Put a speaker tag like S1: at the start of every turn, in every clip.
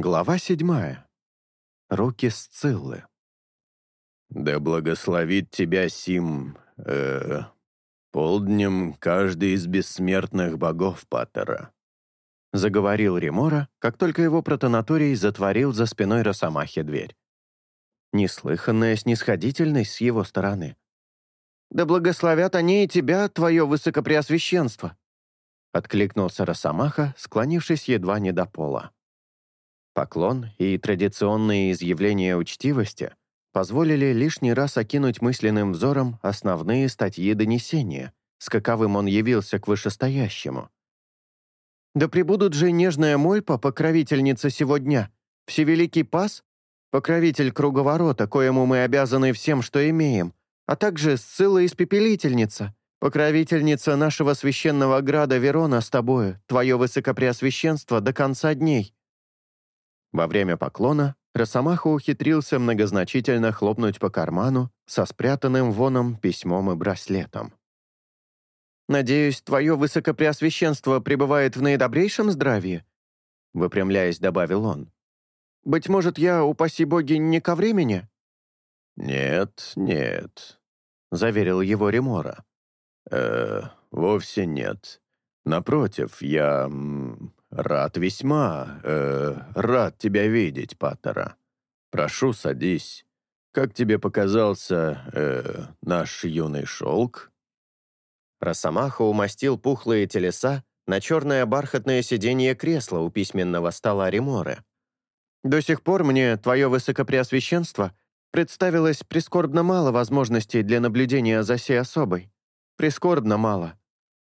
S1: Глава седьмая. Руки Сциллы.
S2: «Да благословит тебя Сим, э, полднем каждый из бессмертных богов Паттера»,
S1: заговорил Ремора, как только его протонаторий затворил за спиной Росомахи дверь. Неслыханная снисходительность с его стороны. «Да благословят они и тебя, твое высокопреосвященство!» откликнулся Росомаха, склонившись едва не до пола. Поклон и традиционные изъявления учтивости позволили лишний раз окинуть мысленным взором основные статьи донесения, с каковым он явился к вышестоящему. «Да прибудут же нежная Мольпа, покровительница сегодня, всевеликий Пас, покровитель круговорота, коему мы обязаны всем, что имеем, а также Сцилла Испепелительница, покровительница нашего священного града Верона с тобою, твое высокопреосвященство до конца дней». Во время поклона Росомаха ухитрился многозначительно хлопнуть по карману со спрятанным воном письмом и браслетом. «Надеюсь, твое высокопреосвященство пребывает в наидобрейшем здравии?» Выпрямляясь, добавил он. «Быть может, я, упаси боги, не ко времени?»
S2: «Нет, нет», —
S1: заверил его Ремора.
S2: «Э, вовсе нет. Напротив, я «Рад весьма, э, рад тебя видеть, Паттера. Прошу, садись. Как тебе показался э, наш юный шелк?»
S1: Росомаха умастил пухлые телеса на черное бархатное сиденье кресла у письменного стола Реморы. «До сих пор мне, твое высокопреосвященство, представилось прискорбно мало возможностей для наблюдения за сей особой. Прискорбно мало.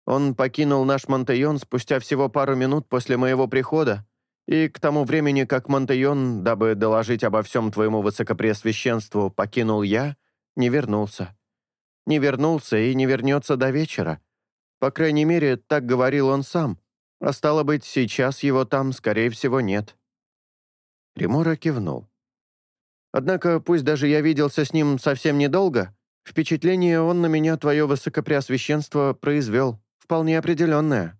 S1: Он покинул наш Монтейон спустя всего пару минут после моего прихода, и к тому времени, как Монтейон, дабы доложить обо всем твоему высокопреосвященству, покинул я, не вернулся. Не вернулся и не вернется до вечера. По крайней мере, так говорил он сам. А стало быть, сейчас его там, скорее всего, нет». Ремора кивнул. «Однако, пусть даже я виделся с ним совсем недолго, впечатление он на меня, твое высокопреосвященство, произвел вполне определенная».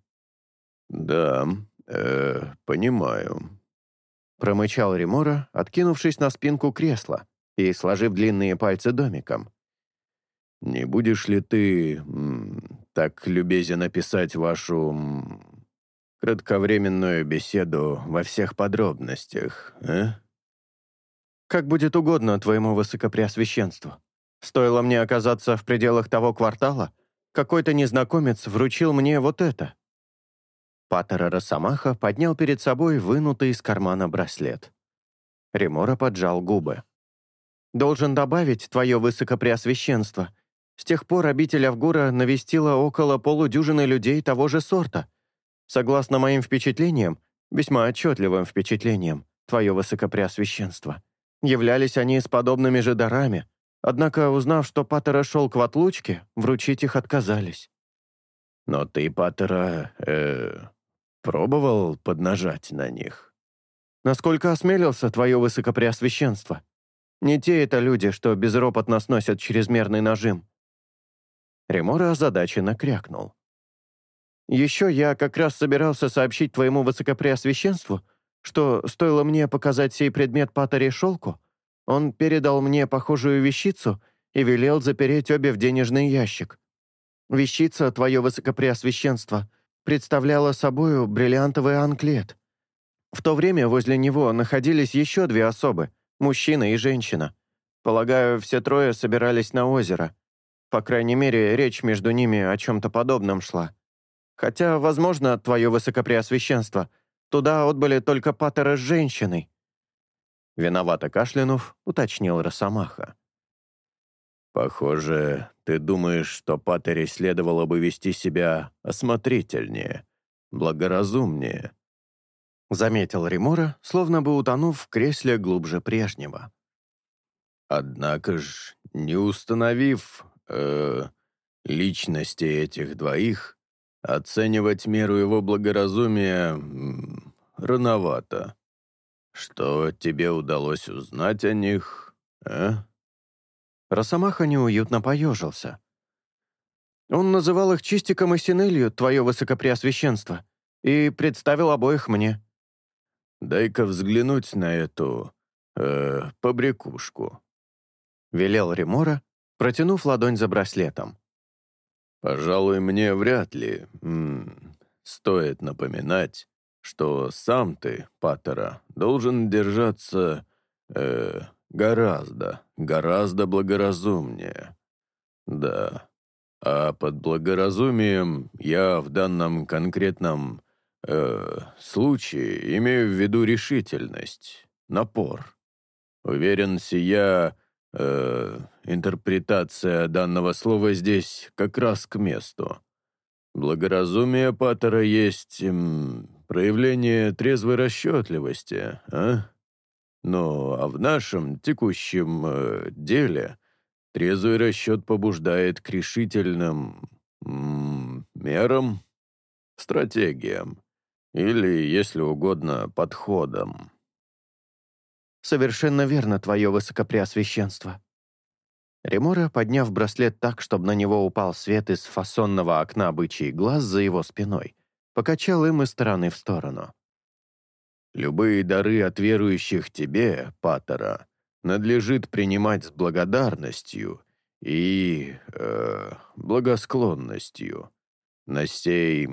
S2: «Да, э, понимаю», —
S1: промычал Ремора, откинувшись на спинку кресла и сложив длинные пальцы домиком.
S2: «Не будешь ли ты так любезен описать вашу м, кратковременную беседу во всех подробностях, а?»
S1: «Как будет угодно твоему высокопреосвященству. Стоило мне оказаться в пределах того квартала, какой-то незнакомец вручил мне вот это». Паттера Росомаха поднял перед собой вынутый из кармана браслет. Ремора поджал губы. «Должен добавить, твое высокопреосвященство, с тех пор обитель Авгура навестила около полудюжины людей того же сорта. Согласно моим впечатлениям, весьма отчетливым впечатлениям, твое высокопреосвященство, являлись они с подобными же дарами, Однако, узнав, что Паттера шел к отлучке, вручить их отказались.
S2: «Но ты, Паттера, э, пробовал поднажать на них?»
S1: «Насколько осмелился твое высокопреосвященство? Не те это люди, что безропотно сносят чрезмерный нажим». Ремора озадаченно крякнул. «Еще я как раз собирался сообщить твоему высокопреосвященству, что стоило мне показать сей предмет Паттере шелку, он передал мне похожую вещицу и велел запереть обе в денежный ящик. Вещица, твое высокопреосвященство, представляла собою бриллиантовый анклет. В то время возле него находились еще две особы, мужчина и женщина. Полагаю, все трое собирались на озеро. По крайней мере, речь между ними о чем-то подобном шла. Хотя, возможно, твое высокопреосвященство, туда отбыли только Паттера с женщиной. Виновато кашлянув, уточнил Росомаха.
S2: «Похоже, ты думаешь, что Паттере следовало бы вести себя осмотрительнее, благоразумнее»,
S1: заметил Римора, словно бы утонув в кресле глубже прежнего.
S2: «Однако ж, не установив э, личности этих двоих, оценивать меру его благоразумия рановато. «Что тебе удалось узнать о них, а?»
S1: Росомаха неуютно поежился. «Он называл их Чистиком и Синелью, твое высокопреосвященство, и представил обоих мне.
S2: дай-ка взглянуть на эту... э, побрякушку», —
S1: велел Ремора, протянув ладонь за браслетом.
S2: «Пожалуй, мне вряд ли м -м, стоит напоминать, что сам ты, Паттера, должен держаться э, гораздо, гораздо благоразумнее. Да, а под благоразумием я в данном конкретном э, случае имею в виду решительность, напор. Уверен, сия э, интерпретация данного слова здесь как раз к месту. Благоразумие Паттера есть эм, проявление трезвой расчетливости, а? Ну, а в нашем текущем э, деле трезвый расчет побуждает к решительным м, мерам, стратегиям или, если угодно, подходам.
S1: «Совершенно верно, твое высокопреосвященство». Ремора, подняв браслет так, чтобы на него упал свет из фасонного окна бычий глаз за его спиной, покачал им из стороны в сторону.
S2: «Любые дары от верующих тебе, Паттера, надлежит принимать с благодарностью и... Э, благосклонностью. На сей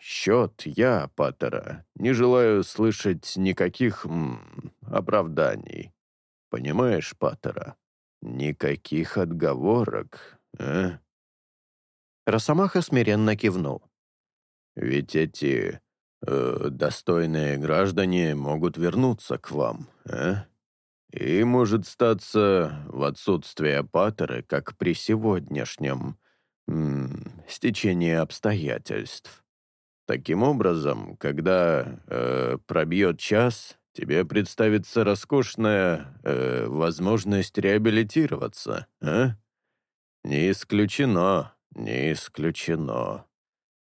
S2: счет я, Паттера, не желаю слышать никаких м, оправданий. Понимаешь, Паттера? Никаких отговорок, а?»
S1: Росомаха смиренно кивнул.
S2: «Ведь эти э, достойные граждане могут вернуться к вам, а? И может статься в отсутствие Паттеры, как при сегодняшнем стечении обстоятельств. Таким образом, когда э, пробьет час, тебе представится роскошная э, возможность реабилитироваться, а? Не исключено, не исключено.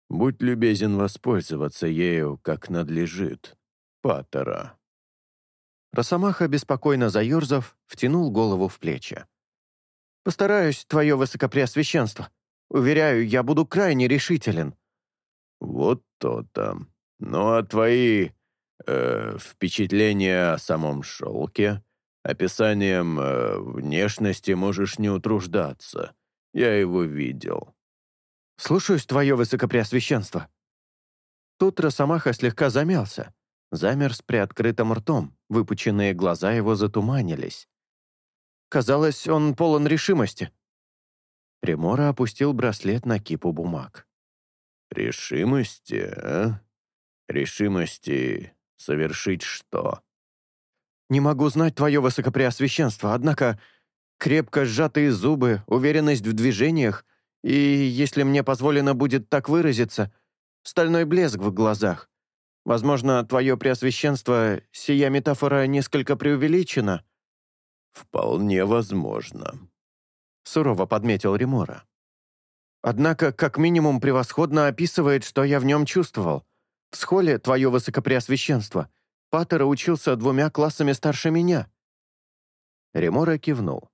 S2: Будь любезен воспользоваться ею, как надлежит. Паттера.
S1: Росомаха, беспокойно заерзав, втянул голову в плечи. «Постараюсь, твое высокопреосвященство. Уверяю, я буду крайне решителен».
S2: «Вот то-то. Ну а твои э, впечатления о самом шелке, описанием э, внешности можешь не утруждаться. Я его видел».
S1: «Слушаюсь, твое высокопреосвященство». Тут Росомаха слегка замялся, замер с приоткрытым ртом, выпученные глаза его затуманились. Казалось, он полон решимости. Ремора опустил браслет на кипу бумаг.
S2: «Решимости, а? Решимости совершить что?»
S1: «Не могу знать твое высокопреосвященство, однако крепко сжатые зубы, уверенность в движениях и, если мне позволено будет так выразиться, стальной блеск в глазах. Возможно, твое преосвященство, сия метафора несколько преувеличена?»
S2: «Вполне возможно», —
S1: сурово подметил Ремора. «Однако, как минимум, превосходно описывает, что я в нем чувствовал. В схоле, твое высокопреосвященство, Паттера учился двумя классами старше меня». Ремора кивнул.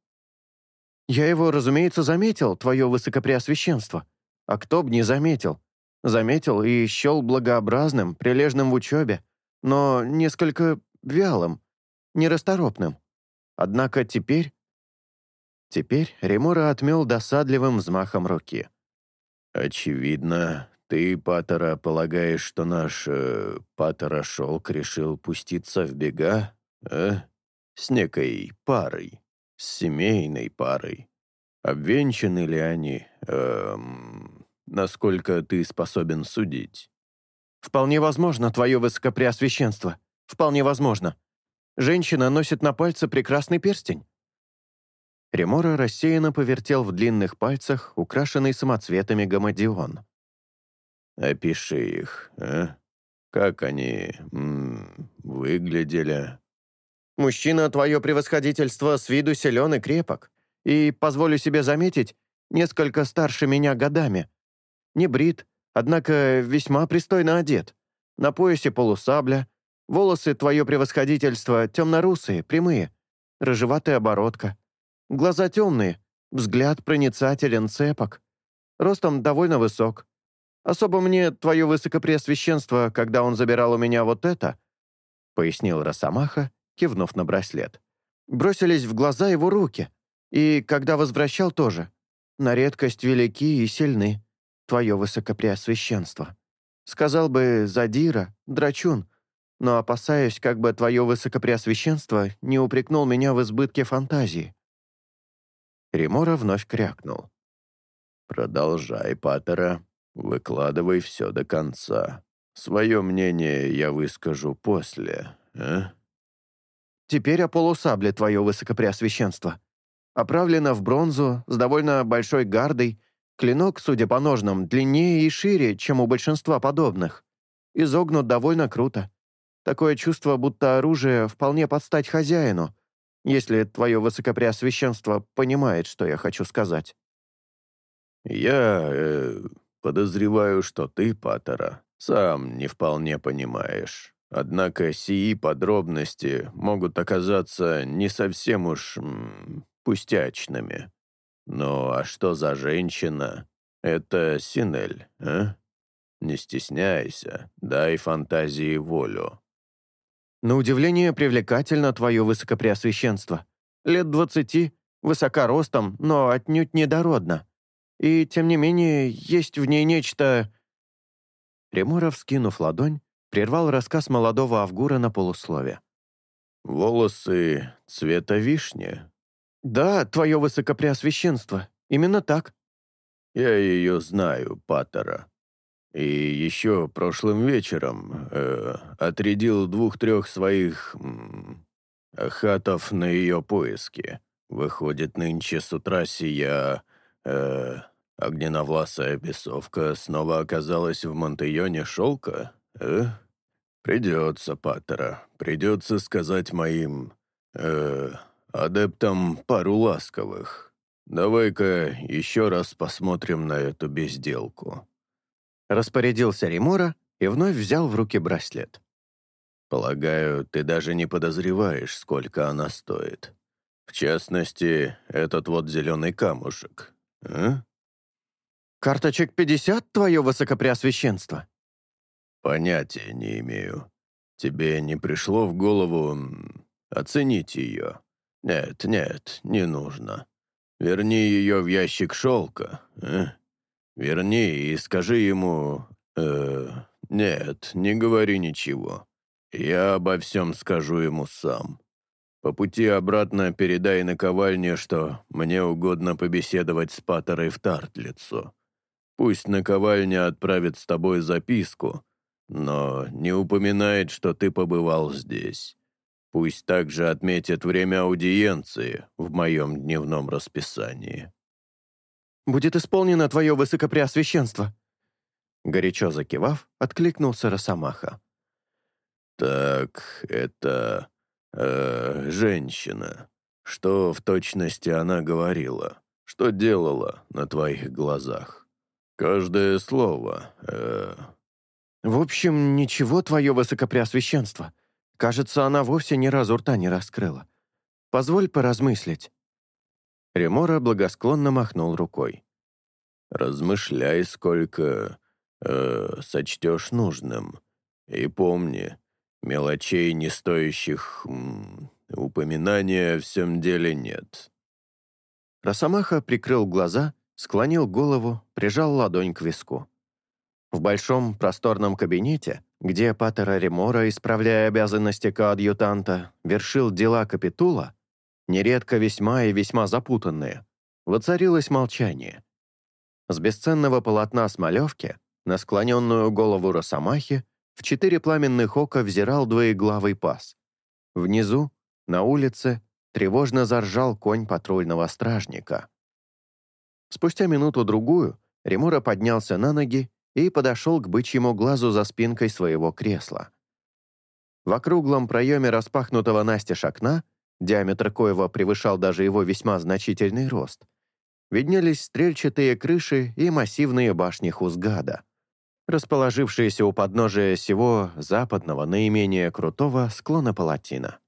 S1: «Я его, разумеется, заметил, твое высокопреосвященство. А кто б не заметил? Заметил и счел благообразным, прилежным в учебе, но несколько вялым, нерасторопным. Однако теперь... Теперь Ремора отмел досадливым взмахом руки.
S2: «Очевидно, ты, Паттера, полагаешь, что наш э, Паттера Шелк решил пуститься в бега, а? С некой парой, с семейной парой. Обвенчаны ли они, эм, насколько ты способен судить.
S1: «Вполне возможно, твое высокопреосвященство. Вполне возможно. Женщина носит на пальце прекрасный перстень». Ремора рассеянно повертел в длинных пальцах, украшенный самоцветами гамадион.
S2: «Опиши их, а? Как они м -м, выглядели?»
S1: «Мужчина, твое превосходительство, с виду силен и крепок, и, позволю себе заметить, несколько старше меня годами не брит, однако весьма пристойно одет. На поясе полусабля, волосы твое превосходительство темно-русые, прямые, рыжеватая оборотка. Глаза темные, взгляд проницателен, цепок. Ростом довольно высок. Особо мне твое высокопреосвященство, когда он забирал у меня вот это, — пояснил Росомаха, кивнув на браслет. «Бросились в глаза его руки. И когда возвращал тоже. На редкость велики и сильны, твое высокопреосвященство. Сказал бы Задира, драчун, но опасаюсь, как бы твое высокопреосвященство не упрекнул меня в избытке фантазии». Ремора вновь крякнул.
S2: «Продолжай, Паттера. Выкладывай все до конца. Свое мнение я выскажу после, а?»
S1: «Теперь о полусабле, твое высокопреосвященство. Оправлена в бронзу, с довольно большой гардой, клинок, судя по ножнам, длиннее и шире, чем у большинства подобных. Изогнут довольно круто. Такое чувство, будто оружие вполне подстать хозяину, если твое высокопреосвященство понимает, что я хочу сказать».
S2: «Я э, подозреваю, что ты, Паттера, сам не вполне понимаешь. Однако сии подробности могут оказаться не совсем уж м, пустячными. Ну а что за женщина? Это Синель, а? Не стесняйся, дай фантазии волю.
S1: На удивление привлекательно твое высокопреосвященство. Лет двадцати, высока ростом, но отнюдь недородно. И, тем не менее, есть в ней нечто...» Ремуров, скинув ладонь, прервал рассказ молодого Авгура на полуслове.
S2: «Волосы цвета вишни?»
S1: «Да, твое высокопреосвященство. Именно так».
S2: «Я ее знаю, Паттера. И еще прошлым вечером э, отрядил двух-трех своих м, хатов на ее поиски. Выходит, нынче с утра сия э, огненовласая бесовка снова оказалась в Монтеоне шелка, э? Придется, Паттера, придется сказать моим э, адептам пару ласковых. Давай-ка еще раз посмотрим на эту безделку».
S1: Распорядился Римора и вновь взял в руки браслет.
S2: «Полагаю, ты даже не подозреваешь, сколько она стоит. В частности, этот вот зеленый камушек. А?
S1: «Карточек 50, твое высокопреосвященство?»
S2: «Понятия не имею. Тебе не пришло в голову оценить ее? Нет, нет, не нужно. Верни ее в ящик шелка. А? Верни и скажи ему... Э, нет, не говори ничего. Я обо всем скажу ему сам. По пути обратно передай наковальне, что мне угодно побеседовать с Паттерой в Тартлицу. Пусть наковальня отправит с тобой записку, но не упоминает, что ты побывал здесь. Пусть также отметит время аудиенции в моем дневном расписании.
S1: «Будет исполнено твое высокопреосвященство!» Горячо закивав, откликнулся Росомаха.
S2: «Так, это... Э, женщина. Что в точности она говорила? Что делала на твоих глазах? Каждое слово... Э...
S1: В общем, ничего, твое высокопреосвященство. Кажется, она вовсе ни разу рта не раскрыла. Позволь поразмыслить». Ремора благосклонно махнул рукой.
S2: «Размышляй, сколько э, сочтешь нужным. И помни, мелочей, не стоящих м, упоминания, в всем деле нет».
S1: Росомаха прикрыл глаза, склонил голову, прижал ладонь к виску. В большом просторном кабинете, где Паттера Ремора, исправляя обязанности коадъютанта, вершил дела капитула, нередко весьма и весьма запутанные, воцарилось молчание. С бесценного полотна смолевки на склоненную голову Росомахи в четыре пламенных ока взирал двоеглавый пас. Внизу, на улице, тревожно заржал конь патрульного стражника. Спустя минуту-другую Ремора поднялся на ноги и подошел к бычьему глазу за спинкой своего кресла. В округлом проеме распахнутого настежь окна, диаметр коего превышал даже его весьма значительный рост, виднелись стрельчатые крыши и массивные башни Хузгада, расположившиеся у подножия всего западного, наименее крутого склона Палатина.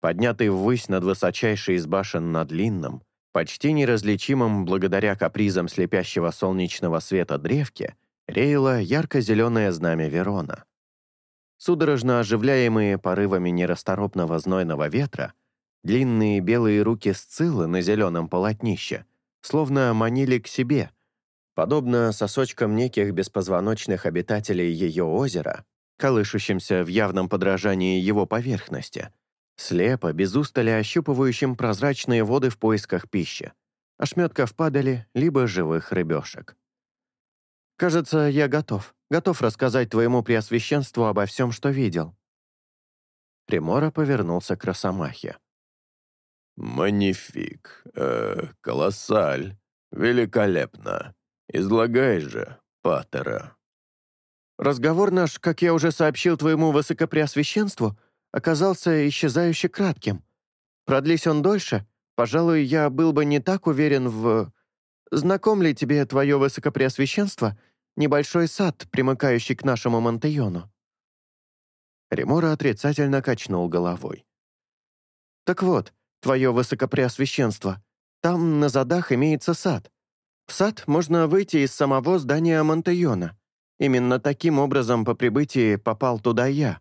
S1: Поднятый ввысь над высочайшей из башен на длинном, почти неразличимом благодаря капризам слепящего солнечного света древке, реяло ярко-зеленое знамя Верона. судорожно оживляемые порывами нерасторопного знойного ветра, длинные белые руки Сциллы на зеленом полотнище словно манили к себе, подобно сосочкам неких беспозвоночных обитателей ее озера, колышущимся в явном подражании его поверхности, слепо, без устали ощупывающим прозрачные воды в поисках пищи, ошметков падали, либо живых рыбешек. «Кажется, я готов. Готов рассказать твоему преосвященству обо всем, что видел». Ремора повернулся к Росомахе.
S2: «Манифик, э, колоссаль, великолепно. Излагай же, Паттера».
S1: «Разговор наш, как я уже сообщил твоему высокопреосвященству, оказался исчезающе кратким. Продлись он дольше, пожалуй, я был бы не так уверен в... Знаком ли тебе твое высокопреосвященство небольшой сад, примыкающий к нашему Монтеону?» Ремора отрицательно качнул головой. «Так вот, твое высокопреосвященство, там на задах имеется сад. В сад можно выйти из самого здания Монтеона. Именно таким образом по прибытии попал туда я.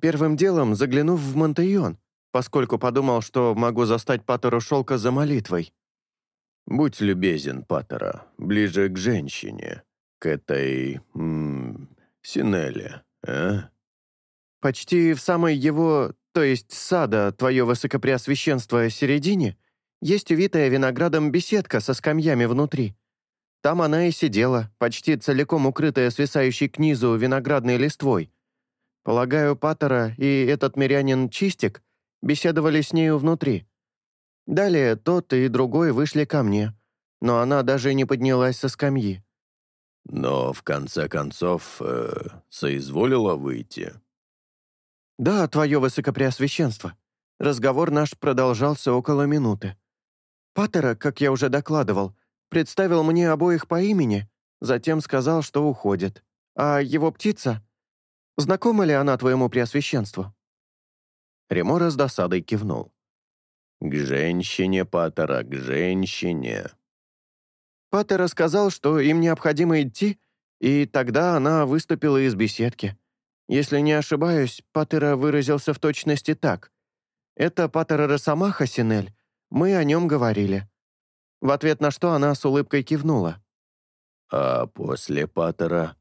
S1: Первым делом заглянув в Монтеон, поскольку подумал, что могу застать Паттеру Шелка за молитвой.
S2: «Будь любезен, Паттера, ближе к женщине, к этой... М Синелле, а?»
S1: Почти в самой его, то есть сада, твое высокопреосвященство, середине, есть увитая виноградом беседка со скамьями внутри. Там она и сидела, почти целиком укрытая свисающей к низу виноградной листвой. Полагаю, Паттера и этот мирянин Чистик беседовали с нею внутри. Далее тот и другой вышли ко мне, но она даже не поднялась со скамьи.
S2: Но в конце концов э, соизволила выйти.
S1: «Да, твое высокопреосвященство. Разговор наш продолжался около минуты. Паттера, как я уже докладывал, представил мне обоих по имени, затем сказал, что уходит. А его птица... Знакома ли она твоему преосвященству?»
S2: Ремора с досадой кивнул. «К женщине, Паттера, к женщине».
S1: Паттер рассказал, что им необходимо идти, и тогда она выступила из беседки. Если не ошибаюсь, Паттера выразился в точности так. «Это Паттера Росомаха, Синель. Мы о нем говорили». В ответ на что она с улыбкой кивнула.
S2: «А после Паттера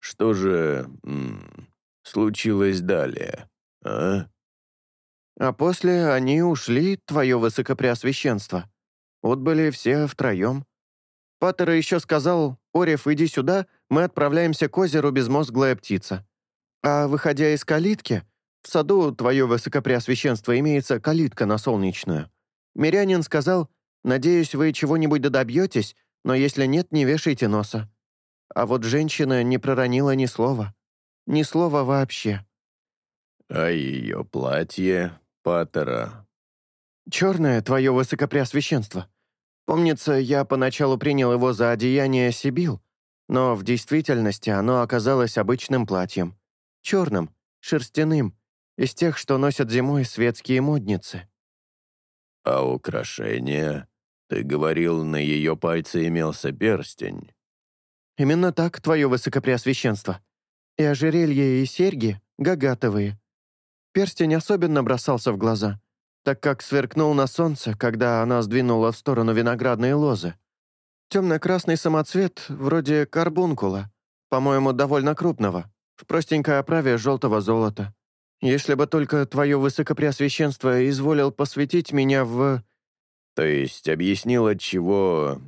S2: что же м, случилось далее, а?»
S1: А после они ушли, твое высокопреосвященство. Отбыли все втроем. Паттера еще сказал, «Орев, иди сюда, мы отправляемся к озеру безмозглая птица». А выходя из калитки, в саду твое высокопреосвященство имеется калитка на солнечную. Мирянин сказал, «Надеюсь, вы чего-нибудь добьетесь, но если нет, не вешайте носа». А вот женщина не проронила ни слова. Ни слова вообще.
S2: «А ее платье, Паттера?»
S1: «Черное, твое высокопреосвященство. Помнится, я поначалу принял его за одеяние Сибил, но в действительности оно оказалось обычным платьем. Черным, шерстяным, из тех, что носят зимой светские модницы».
S2: «А украшения? Ты говорил, на ее пальце имелся перстень».
S1: «Именно так, твое высокопреосвященство. И ожерелье, и серьги гагатовые. Перстень особенно бросался в глаза, так как сверкнул на солнце, когда она сдвинула в сторону виноградные лозы. Темно-красный самоцвет, вроде карбункула, по-моему, довольно крупного, в простенькой оправе желтого золота. Если бы только твое высокопреосвященство изволил посвятить меня в...»
S2: «То есть объяснил, от чего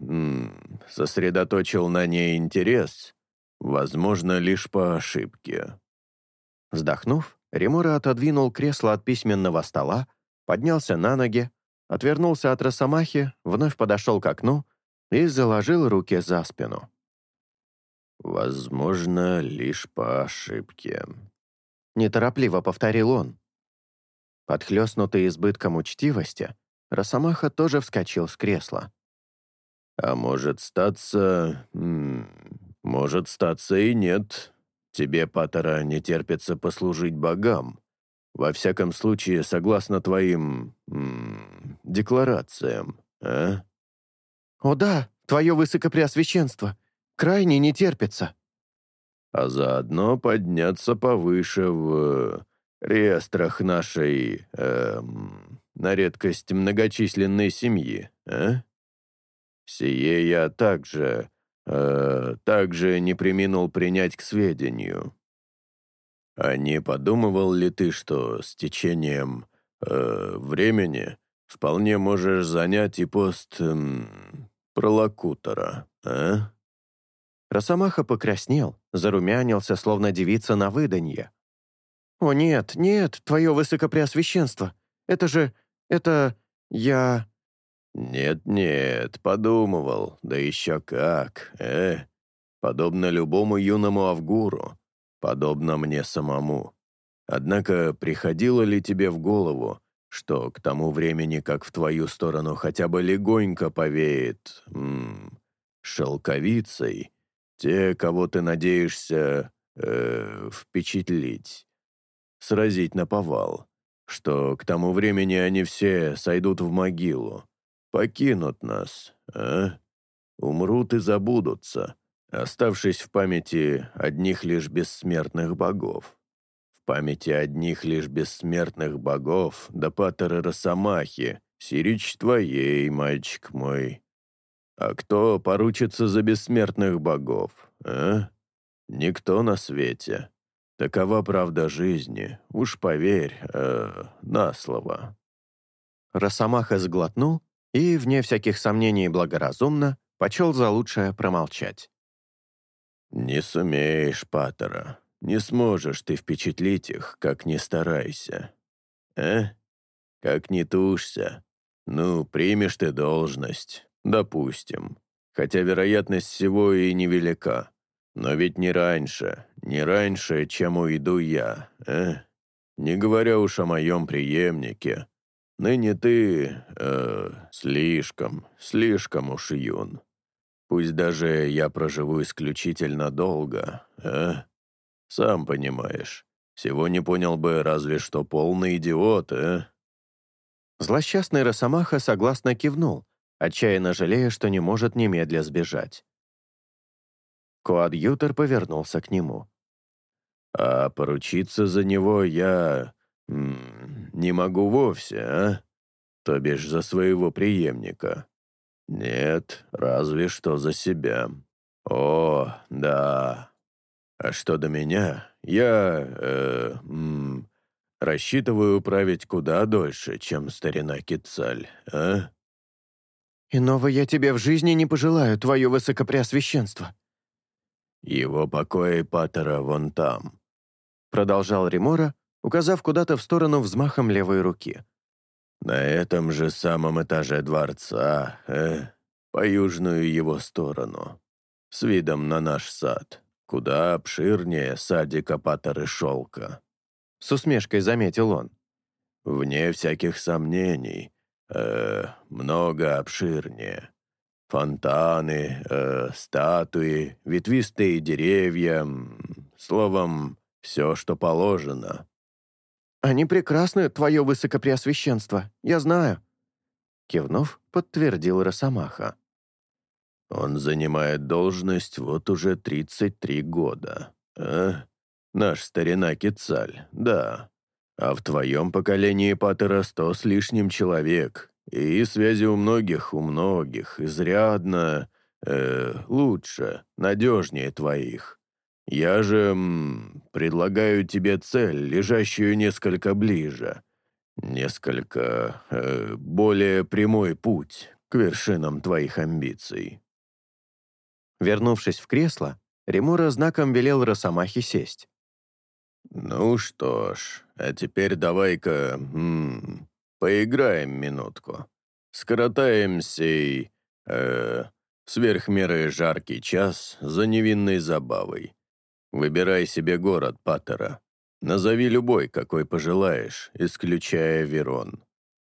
S2: сосредоточил на ней интерес, возможно, лишь по ошибке».
S1: Вздохнув, Ремура отодвинул кресло от письменного стола, поднялся на ноги, отвернулся от росомахи, вновь подошел к окну и заложил руки за спину.
S2: «Возможно, лишь по ошибке», —
S1: неторопливо повторил он. Подхлёстнутый избытком учтивости, Росомаха тоже вскочил с кресла.
S2: «А может статься... может статься и нет. Тебе, Паттера, не терпится послужить богам. Во всяком случае, согласно твоим... декларациям, а?»
S1: «О да, твое высокопреосвященство. Крайне не терпится».
S2: а заодно подняться повыше в реестрах нашей, эм, на редкость многочисленной семьи, а? Сие я также, э, также не приминул принять к сведению. А не подумывал ли ты, что с течением э, времени вполне можешь занять и пост эм, пролокутора, а?»
S1: Росомаха покраснел, зарумянился, словно девица на выданье. «О нет, нет, твое высокопреосвященство! Это же... это... я...»
S2: «Нет-нет, подумывал, да еще как, э? Подобно любому юному Авгуру, подобно мне самому. Однако приходило ли тебе в голову, что к тому времени, как в твою сторону хотя бы легонько повеет м, шелковицей, те, кого ты надеешься э, впечатлить, сразить на повал, что к тому времени они все сойдут в могилу, покинут нас, а? Умрут и забудутся, оставшись в памяти одних лишь бессмертных богов. В памяти одних лишь бессмертных богов, да патеры Росомахи, сирич твоей, мальчик мой. А кто поручится за бессмертных богов, а? Никто на свете. Такова правда жизни, уж поверь, э, на слово».
S1: Росомаха сглотнул и, вне всяких сомнений благоразумно, почел за лучшее промолчать.
S2: «Не сумеешь, Паттера, не сможешь ты впечатлить их, как ни старайся. А? Как не тушься. Ну, примешь ты должность, допустим. Хотя вероятность всего и невелика. Но ведь не раньше, не раньше, чем уйду я, а? Не говоря уж о моем преемнике, Ныне ты... Э, слишком, слишком уж юн. Пусть даже я проживу исключительно долго, а? Сам понимаешь, всего не понял бы разве что полный идиот, а?
S1: Злосчастный Росомаха согласно кивнул, отчаянно жалея, что не может немедля сбежать. Коадьютор повернулся к нему.
S2: «А поручиться за него я не могу вовсе, а? То бишь за своего преемника. Нет, разве что за себя. О, да. А что до меня, я, э, м, рассчитываю править куда дольше, чем старина Кицаль, а?
S1: «Иного я тебе в жизни не пожелаю, твое высокопреосвященство».
S2: «Его покои Паттера вон там», —
S1: продолжал Ремора, указав куда-то в сторону взмахом левой руки.
S2: «На этом же самом этаже дворца, э, по южную его сторону, с видом на наш сад, куда обширнее садика Паттеры Шелка», —
S1: с усмешкой заметил он.
S2: «Вне всяких сомнений, э, много обширнее. Фонтаны, э, статуи, ветвистые деревья, словом, все, что положено».
S1: «Они прекрасны, твое высокопреосвященство, я знаю». Кивнув, подтвердил Росомаха.
S2: «Он занимает должность вот уже 33 года, а? Наш старина Кицаль, да. А в твоем поколении Паттера сто с лишним человек, и связи у многих, у многих, изрядно... Э, лучше, надежнее твоих. Я же м, предлагаю тебе цель, лежащую несколько ближе. Несколько э, более прямой путь к вершинам твоих амбиций».
S1: Вернувшись в кресло, Ремура знаком велел Росомахе сесть.
S2: «Ну что ж, а теперь давай-ка поиграем минутку. Скоротаем сей э, сверхмеры жаркий час за невинной забавой. Выбирай себе город, Паттера. Назови любой, какой пожелаешь, исключая Верон.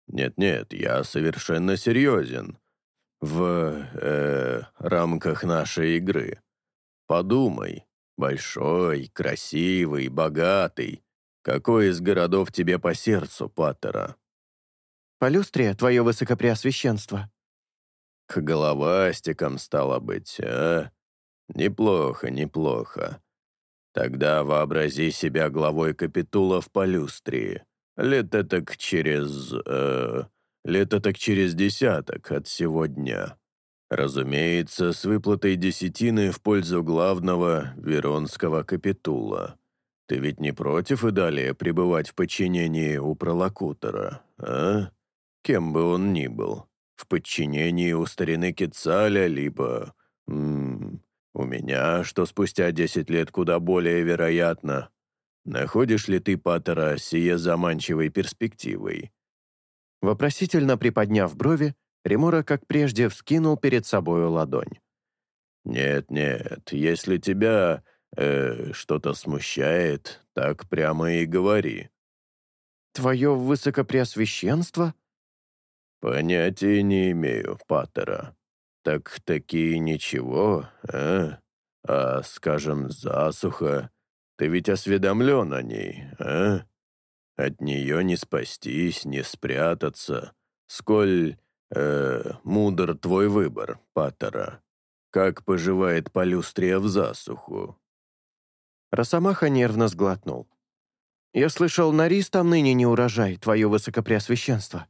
S2: Нет-нет, я совершенно серьезен. В э, рамках нашей игры. Подумай. Большой, красивый, богатый. Какой из городов тебе по сердцу, Паттера?
S1: Полюстрия, твое высокопреосвященство.
S2: К головастикам, стало быть, а? Неплохо, неплохо. Тогда вообрази себя главой капитула в Полюстрии. Лет так через... Э, лет так через десяток от сегодня. Разумеется, с выплатой десятины в пользу главного Веронского капитула. Ты ведь не против и далее пребывать в подчинении у пролокутора, а? Кем бы он ни был. В подчинении у старины Кецаля, либо... М -м, у меня, что спустя десять лет куда более вероятно. Находишь ли ты, Паттера, сие заманчивой перспективой?»
S1: Вопросительно приподняв брови, Ремора, как прежде, вскинул перед собою ладонь.
S2: «Нет-нет, если тебя э, что-то смущает, так прямо и говори».
S1: «Твое высокопреосвященство?»
S2: «Понятия не имею, Паттера. Так такие ничего, а? А, скажем, засуха. Ты ведь осведомлен о ней, а? От нее не спастись, не спрятаться. Сколь э, мудр твой выбор, Паттера. Как поживает полюстрия в засуху?»
S1: Росомаха нервно сглотнул. «Я слышал, на рис там ныне не урожай, твое высокопреосвященство.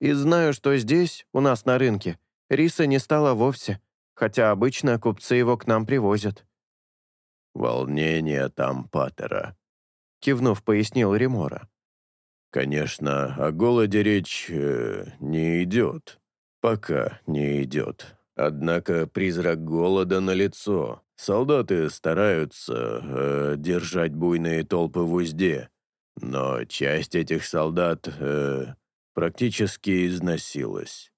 S1: И знаю, что здесь, у нас на рынке, риса не стало вовсе, хотя обычно купцы его к нам привозят».
S2: «Волнение там, Паттера», —
S1: кивнув, пояснил Ремора.
S2: «Конечно, о голоде речь э, не идет. Пока не идет. Однако призрак голода налицо. Солдаты стараются э, держать буйные толпы в узде, но часть этих солдат э, практически износилась.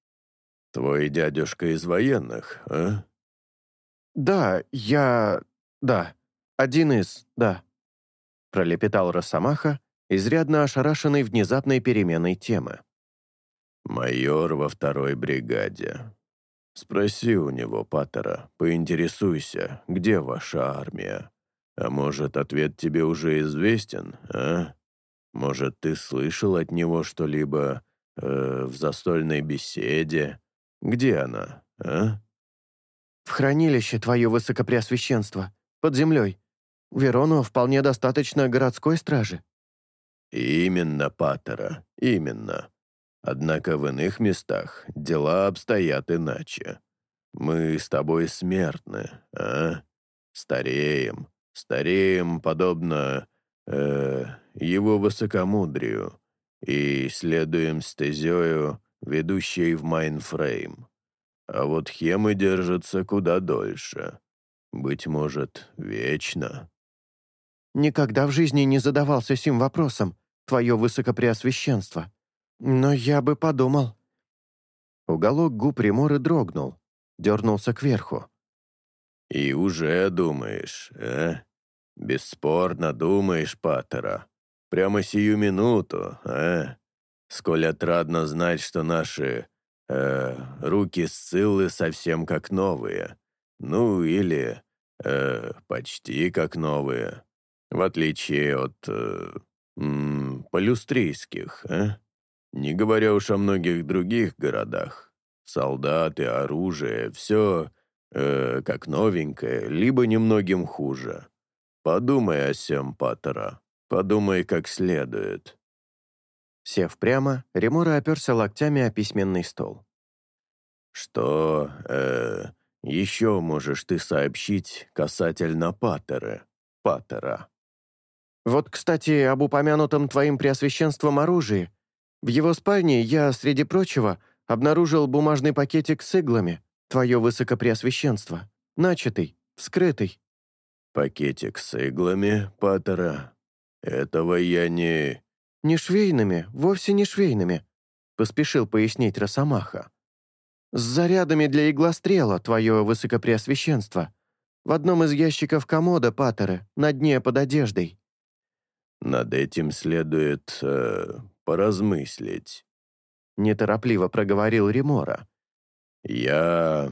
S2: Твой дядюшка из военных, а?
S1: «Да, я... да. Один из... да», — пролепетал Росомаха, изрядно ошарашенный внезапной переменой темы.
S2: «Майор во второй бригаде. Спроси у него, Паттера, поинтересуйся, где ваша армия. А может, ответ тебе уже известен, а? Может, ты слышал от него что-либо э, в застольной беседе? Где она, а?»
S1: «В хранилище, твое высокопреосвященство, под землей. Верону вполне достаточно городской стражи».
S2: «Именно, Паттера, именно. Однако в иных местах дела обстоят иначе. Мы с тобой смертны, а? Стареем, стареем, подобно э, его высокомудрию, и следуем стезею, ведущей в Майнфрейм. А вот хемы держатся куда дольше. Быть может, вечно.
S1: Никогда в жизни не задавался сим вопросом, твое высокопреосвященство. Но я бы подумал. Уголок губ Реморы дрогнул, дернулся кверху.
S2: «И уже думаешь, а? Бесспорно думаешь, Паттера. Прямо сию минуту, а? Сколь отрадно знать, что наши э, руки Сциллы совсем как новые. Ну, или э, почти как новые. В отличие от э, полюстрийских, а? Не говоря уж о многих других городах. Солдаты, оружие, все э, как новенькое, либо немногим хуже. Подумай о сем, Паттера. Подумай как следует.
S1: Сев прямо, Ремора оперся локтями о письменный стол.
S2: «Что э, еще можешь ты сообщить касательно Паттера?» Паттера.
S1: «Вот, кстати, об упомянутом твоим преосвященством оружии. В его спальне я, среди прочего, обнаружил бумажный пакетик с иглами, твое высокопреосвященство, начатый, вскрытый».
S2: «Пакетик с иглами, Паттера? Этого я не...»
S1: «Не швейными, вовсе не швейными», — поспешил пояснить Росомаха. «С зарядами для иглострела, твое высокопреосвященство. В одном из ящиков комода, Паттеры, на дне под одеждой».
S2: «Над этим следует э, поразмыслить», —
S1: неторопливо проговорил Ремора.
S2: «Я...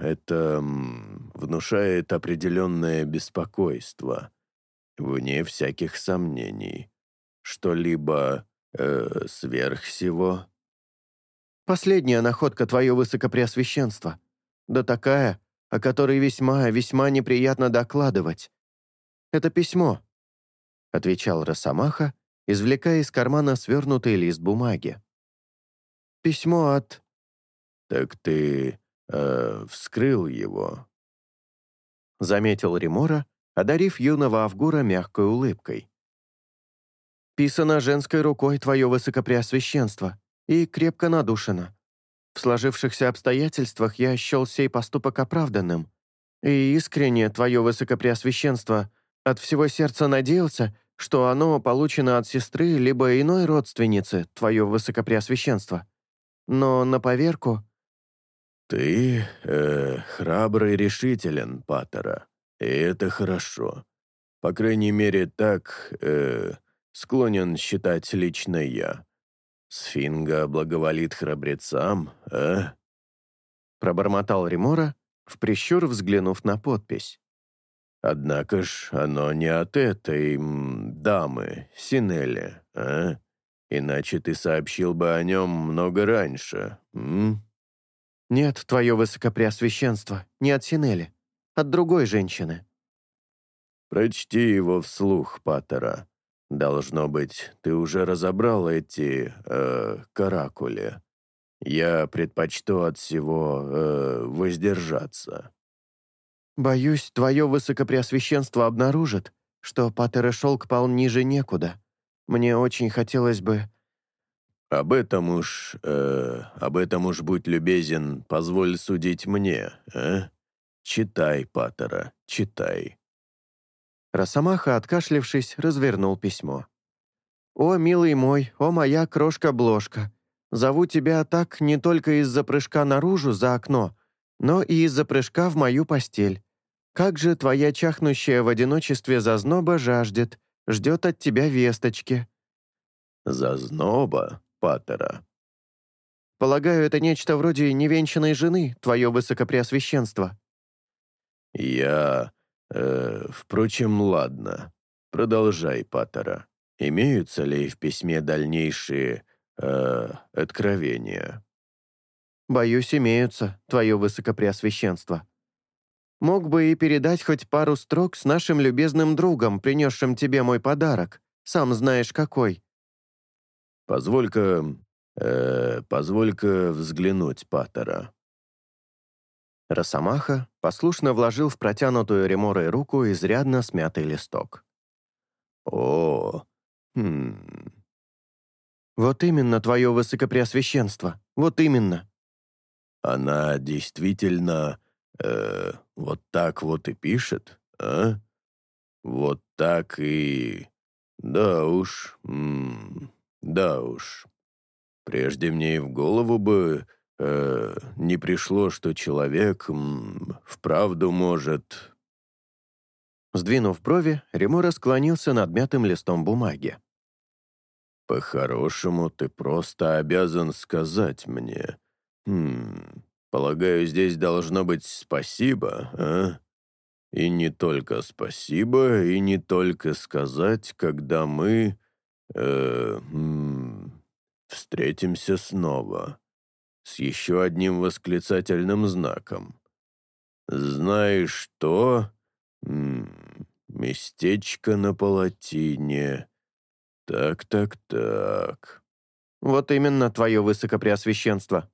S2: это внушает определенное беспокойство, вне всяких сомнений. Что-либо э, сверх всего?»
S1: «Последняя находка, твое высокопреосвященство. Да такая, о которой весьма, весьма неприятно докладывать. это письмо», — отвечал Росомаха, извлекая из кармана свернутый лист бумаги. «Письмо от...»
S2: «Так ты э, вскрыл его?»
S1: — заметил Ремора, одарив юного Авгура мягкой улыбкой. «Писано женской рукой твое высокопреосвященство и крепко надушено. В сложившихся обстоятельствах я счел сей поступок оправданным, и искренне твое высокопреосвященство от всего сердца надеялся, что оно получено от сестры либо иной родственницы, твое высокопреосвященство. Но на поверку
S2: «Ты э, храбрый и решителен, Паттера, и это хорошо. По крайней мере, так э, склонен считать лично я. Сфинга благоволит храбрецам, а?»
S1: Пробормотал Ремора, в прищур взглянув на подпись.
S2: «Однако ж оно не от этой м, дамы, Синели, а? Иначе ты сообщил бы о нем много раньше, м?»
S1: «Нет, твое высокопреосвященство, не от Синели, от другой женщины».
S2: «Прочти его вслух, Паттера. Должно быть, ты уже разобрал эти, э, каракули. Я предпочту от всего, э, воздержаться».
S1: «Боюсь, твое высокопреосвященство обнаружит, что Паттера Шелк пал ниже некуда. Мне очень хотелось бы...»
S2: Об этом уж, э, об этом уж будь любезен, позволь судить мне, а? Читай, Паттера, читай».
S1: Росомаха, откашлившись, развернул письмо. «О, милый мой, о, моя крошка-бложка, зову тебя так не только из-за прыжка наружу за окно, но и из-за прыжка в мою постель. Как же твоя чахнущая в одиночестве зазноба жаждет, ждет от тебя весточки».
S2: «Зазноба?» Паттера.
S1: «Полагаю, это нечто вроде невенчанной жены, твое высокопреосвященство».
S2: «Я... Э, впрочем, ладно. Продолжай, Паттера. Имеются ли в письме дальнейшие... Э, откровения?»
S1: «Боюсь, имеются, твое высокопреосвященство. Мог бы и передать хоть пару строк с нашим любезным другом, принесшим тебе мой подарок, сам знаешь какой».
S2: Позволь-ка... Э, позволь-ка взглянуть, Паттера».
S1: Росомаха послушно вложил в протянутую Реморой руку изрядно смятый листок.
S2: «О, хм...»
S1: «Вот именно, твое высокопреосвященство, вот именно».
S2: «Она действительно э, вот так вот и пишет, а? Вот так и... Да уж, м да уж. Прежде мне и в голову бы э, не пришло, что человек м, вправду может...
S1: Сдвинув брови, Ремура склонился над мятым листом бумаги.
S2: «По-хорошему, ты просто обязан сказать мне. Хм, полагаю, здесь должно быть спасибо, а? И не только спасибо, и не только сказать, когда мы э, встретимся снова. С еще одним восклицательным знаком. Знаешь что? местечко на палатине. Так-так-так.
S1: Вот именно твое высокопреосвященство.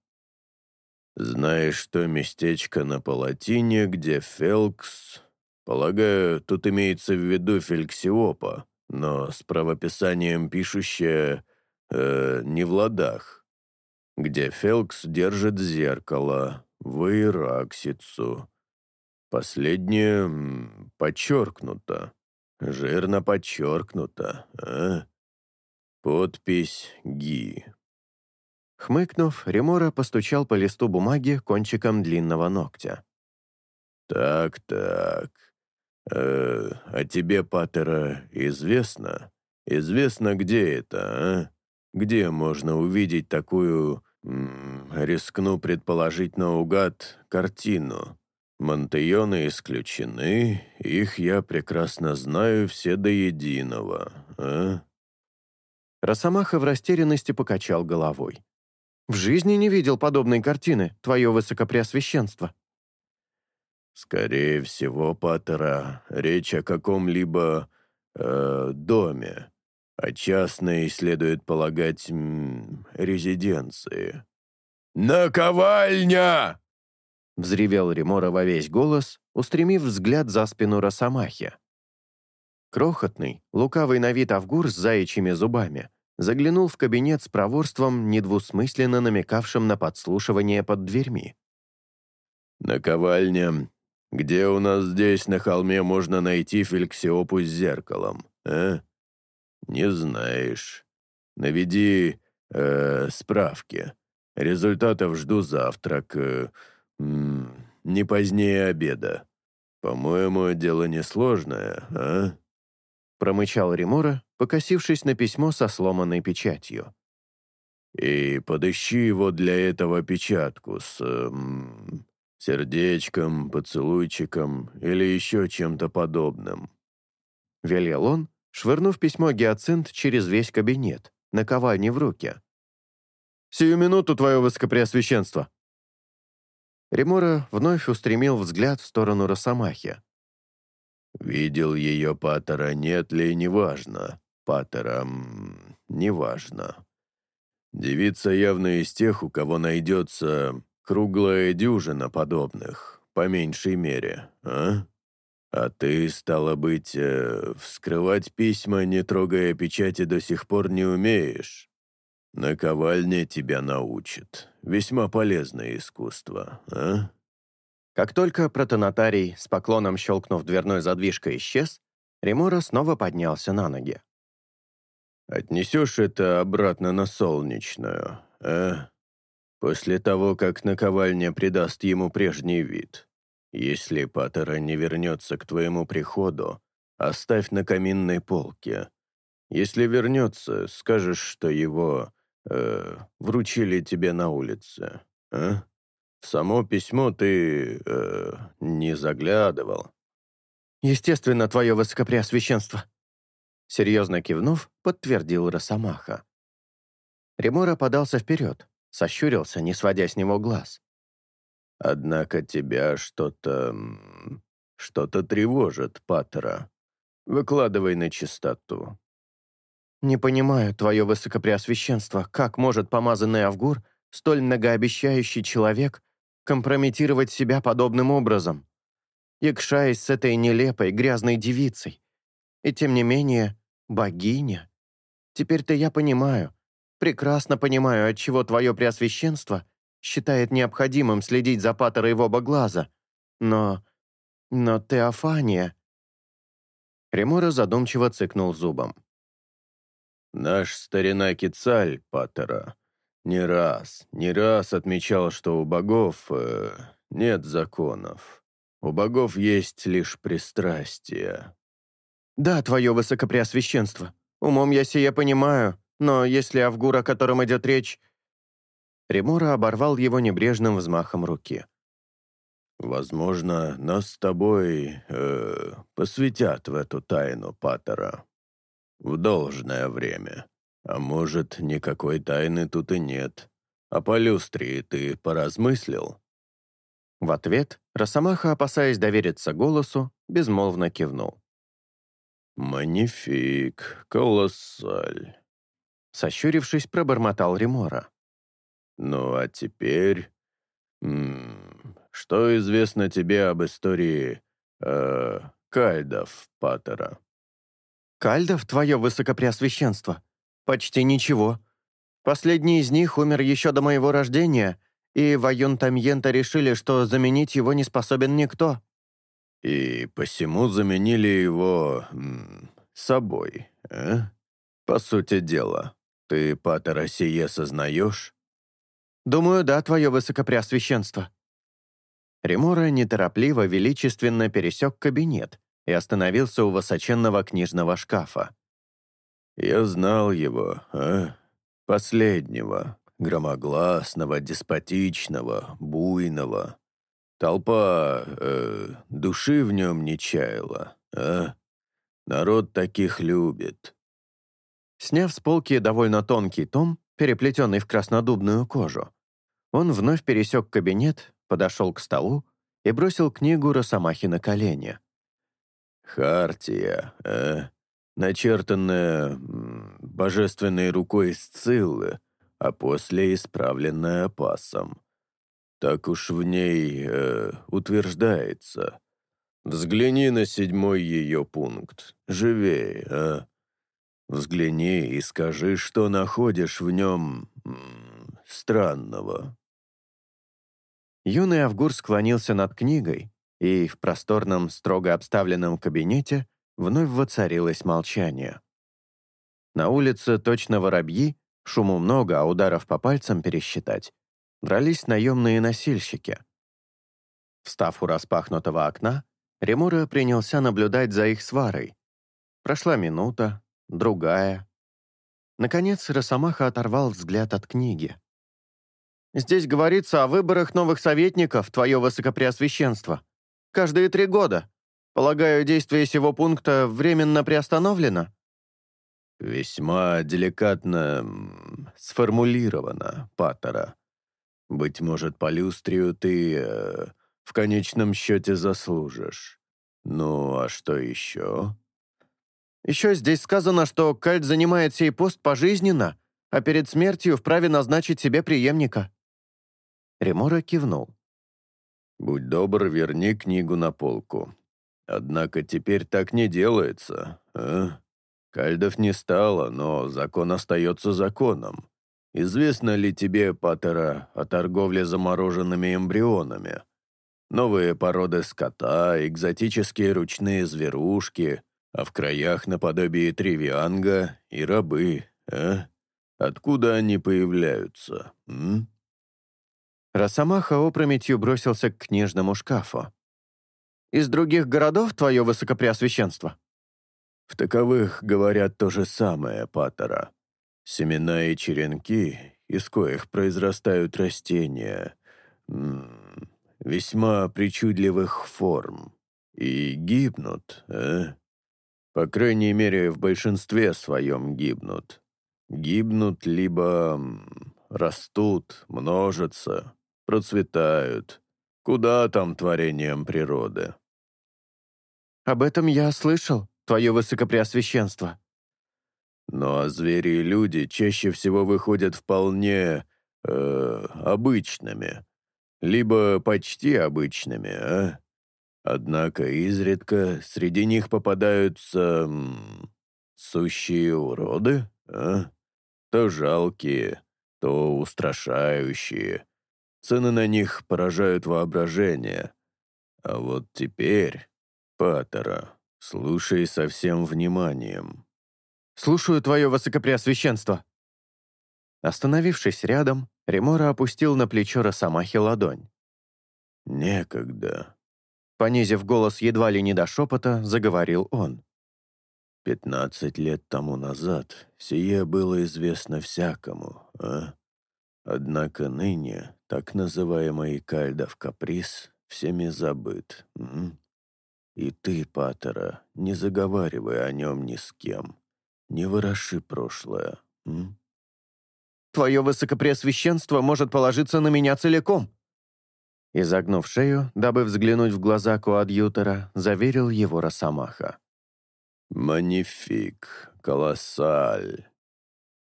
S2: Знаешь, что местечко на палатине, где Фелкс... Полагаю, тут имеется в виду Фельксиопа но с правописанием пишущая э, не в ладах, где Фелкс держит зеркало, в Ираксицу. Последнее подчеркнуто, жирно подчеркнуто, а? Подпись «Ги».
S1: Хмыкнув, Ремора постучал по листу бумаги кончиком длинного ногтя.
S2: «Так-так, «Э, а тебе, Паттера, известно? Известно, где это, а? Где можно увидеть такую, м, рискну предположить наугад, картину? Монтеоны исключены, их я прекрасно знаю все до единого, а?»
S1: Росомаха в растерянности покачал головой. «В жизни не видел подобной картины, твое высокопреосвященство».
S2: «Скорее всего, Паттера, речь о каком-либо э, доме, а частной, следует полагать, резиденции». «Наковальня!»
S1: — взревел Ремора во весь голос, устремив взгляд за спину Росомахи. Крохотный, лукавый на вид Авгур с заячьими зубами заглянул в кабинет с проворством, недвусмысленно намекавшим на подслушивание под дверьми.
S2: «Наковальня, где у нас здесь на холме можно найти фельксиопу с зеркалом, а? Не знаешь. Наведи э, справки. Результатов жду завтрак. Э, не позднее обеда. По-моему, дело несложное, а?»
S1: Промычал Ремора, покосившись на письмо со сломанной печатью.
S2: «И подыщи его для этого печатку с... Эм, сердечком, поцелуйчиком или еще чем-то подобным».
S1: Велел он, швырнув письмо гиацинт через весь кабинет, наковальни в руки. «Сию минуту, твое высокопреосвященство!» Ремора вновь устремил взгляд в сторону Росомахи.
S2: «Видел ее Паттера, нет ли, неважно. Паттера, неважно. Девица явно из тех, у кого найдется круглая дюжина подобных, по меньшей мере, а? А ты, стало быть, э, вскрывать письма, не трогая печати, до сих пор не умеешь?» «Наковальня тебя научит. Весьма полезное искусство, а?»
S1: Как только протонотарий, с поклоном щелкнув дверной задвижкой, исчез, Ремора снова поднялся на ноги.
S2: «Отнесешь это обратно на солнечную, а? После того, как наковальня придаст ему прежний вид. Если Паттера не вернется к твоему приходу, оставь на каминной полке. Если вернется, скажешь, что его э, вручили тебе на улице, а? Само письмо ты э, не заглядывал.
S1: Естественно, твое высокопреосвященство. Серьезно кивнув, подтвердил Росомаха. Ремора подался вперед, сощурился, не сводя с него глаз.
S2: «Однако тебя что-то... что-то тревожит, Паттера. Выкладывай на чистоту».
S1: «Не понимаю, твое высокопреосвященство, как может помазанный Авгур, столь многообещающий человек, компрометировать себя подобным образом, якшаясь с этой нелепой, грязной девицей. И тем не менее, богиня. Теперь-то я понимаю, прекрасно понимаю, отчего твое преосвященство считает необходимым следить за Паттерой в оба глаза. Но... но Теофания... Ремора задумчиво цыкнул зубом.
S2: Наш старина Кицаль, Паттера, не раз, не раз отмечал, что у богов э, нет законов. У богов есть лишь пристрастия.
S1: «Да, твое высокопреосвященство. Умом я сие понимаю, но если Авгур, о котором идет речь...» Ремура оборвал его небрежным взмахом руки.
S2: «Возможно, нас с тобой э, посвятят в эту тайну Паттера в должное время. А может, никакой тайны тут и нет. А по люстре ты поразмыслил?»
S1: В ответ Росомаха, опасаясь довериться голосу, безмолвно кивнул.
S2: «Манифик, колоссаль!»
S1: Сощурившись, пробормотал Ремора.
S2: «Ну а теперь... М -м, что известно тебе об истории... Э, Кальдов Паттера?»
S1: «Кальдов, твое высокопреосвященство? Почти ничего. Последний из них умер еще до моего рождения, и в Аюнтамьента решили, что заменить его не способен никто».
S2: «И посему заменили его... М, собой, а? По сути дела, ты, Паттера, сие сознаешь?»
S1: «Думаю, да, твое высокопреосвященство». Ремора неторопливо, величественно пересек кабинет, и остановился у высоченного книжного шкафа.
S2: «Я знал его, а? Последнего, громогласного, деспотичного, буйного. Толпа э, души в нем не чаяла, а? Народ таких любит».
S1: Сняв с полки довольно тонкий том, переплетенный в краснодубную кожу, он вновь пересек кабинет, подошел к столу и бросил книгу Росомахи на колени.
S2: «Хартия, э? Начертанная божественной рукой Сциллы, а после исправленная пасом. Так уж в ней э, утверждается. Взгляни на седьмой ее пункт. Живее, а? Взгляни и скажи, что находишь в нем странного».
S1: Юный Авгур склонился над книгой, и в просторном, строго обставленном кабинете вновь воцарилось молчание. На улице точно воробьи, шуму много, а ударов по пальцам пересчитать, дрались наемные носильщики. Встав у распахнутого окна, Ремура принялся наблюдать за их сварой. Прошла минута, другая. Наконец, Росомаха оторвал взгляд от книги. «Здесь говорится о выборах новых советников, твое высокопреосвященство. Каждые три года. Полагаю, действие сего пункта временно приостановлено?»
S2: «Весьма деликатно сформулировано, Паттера. Быть может, по люстрию ты э, в конечном счете заслужишь. Ну, а что еще?»
S1: «Еще здесь сказано, что Кальт занимает сей пост пожизненно, а перед смертью вправе назначить себе преемника». Ремора кивнул.
S2: «Будь добр, верни книгу на полку. Однако теперь так не делается, а? Кальдов не стало, но закон остается законом. Известно ли тебе, Паттера, о торговле замороженными эмбрионами? Новые породы скота, экзотические ручные зверушки, а в краях наподобие тривианга и рабы, а? Откуда они появляются, м?
S1: Росомаха опрометью бросился к книжному шкафу. «Из других городов, твое высокопреосвященство?»
S2: «В таковых говорят то же самое, Паттера. Семена и черенки, из коих произрастают растения, весьма причудливых форм, и гибнут, а? По крайней мере, в большинстве своем гибнут. Гибнут либо растут, множатся, процветают. Куда там творением природы?
S1: Об этом я слышал, твое высокопреосвященство.
S2: Ну а звери и люди чаще всего выходят вполне... Э, обычными. Либо почти обычными, а? Однако изредка среди них попадаются... Сущие уроды, а? То жалкие, то устрашающие, Цены на них поражают воображение. А вот теперь, Паттера, слушай со всем вниманием.
S1: «Слушаю твое высокопреосвященство». Остановившись рядом, Ремора опустил на плечо Росомахи ладонь.
S2: «Некогда», —
S1: понизив голос едва ли не до шепота, заговорил он.
S2: «Пятнадцать лет тому назад сие было известно всякому, а? Однако ныне так называемый Кальдов каприз всеми забыт. М? И ты, Паттера, не заговаривай о нем ни с кем. Не вороши прошлое. М?
S1: Твое высокопреосвященство может положиться на меня целиком. Изогнув шею, дабы взглянуть в глаза коадьютора, заверил его Росомаха.
S2: «Манифик, колоссаль.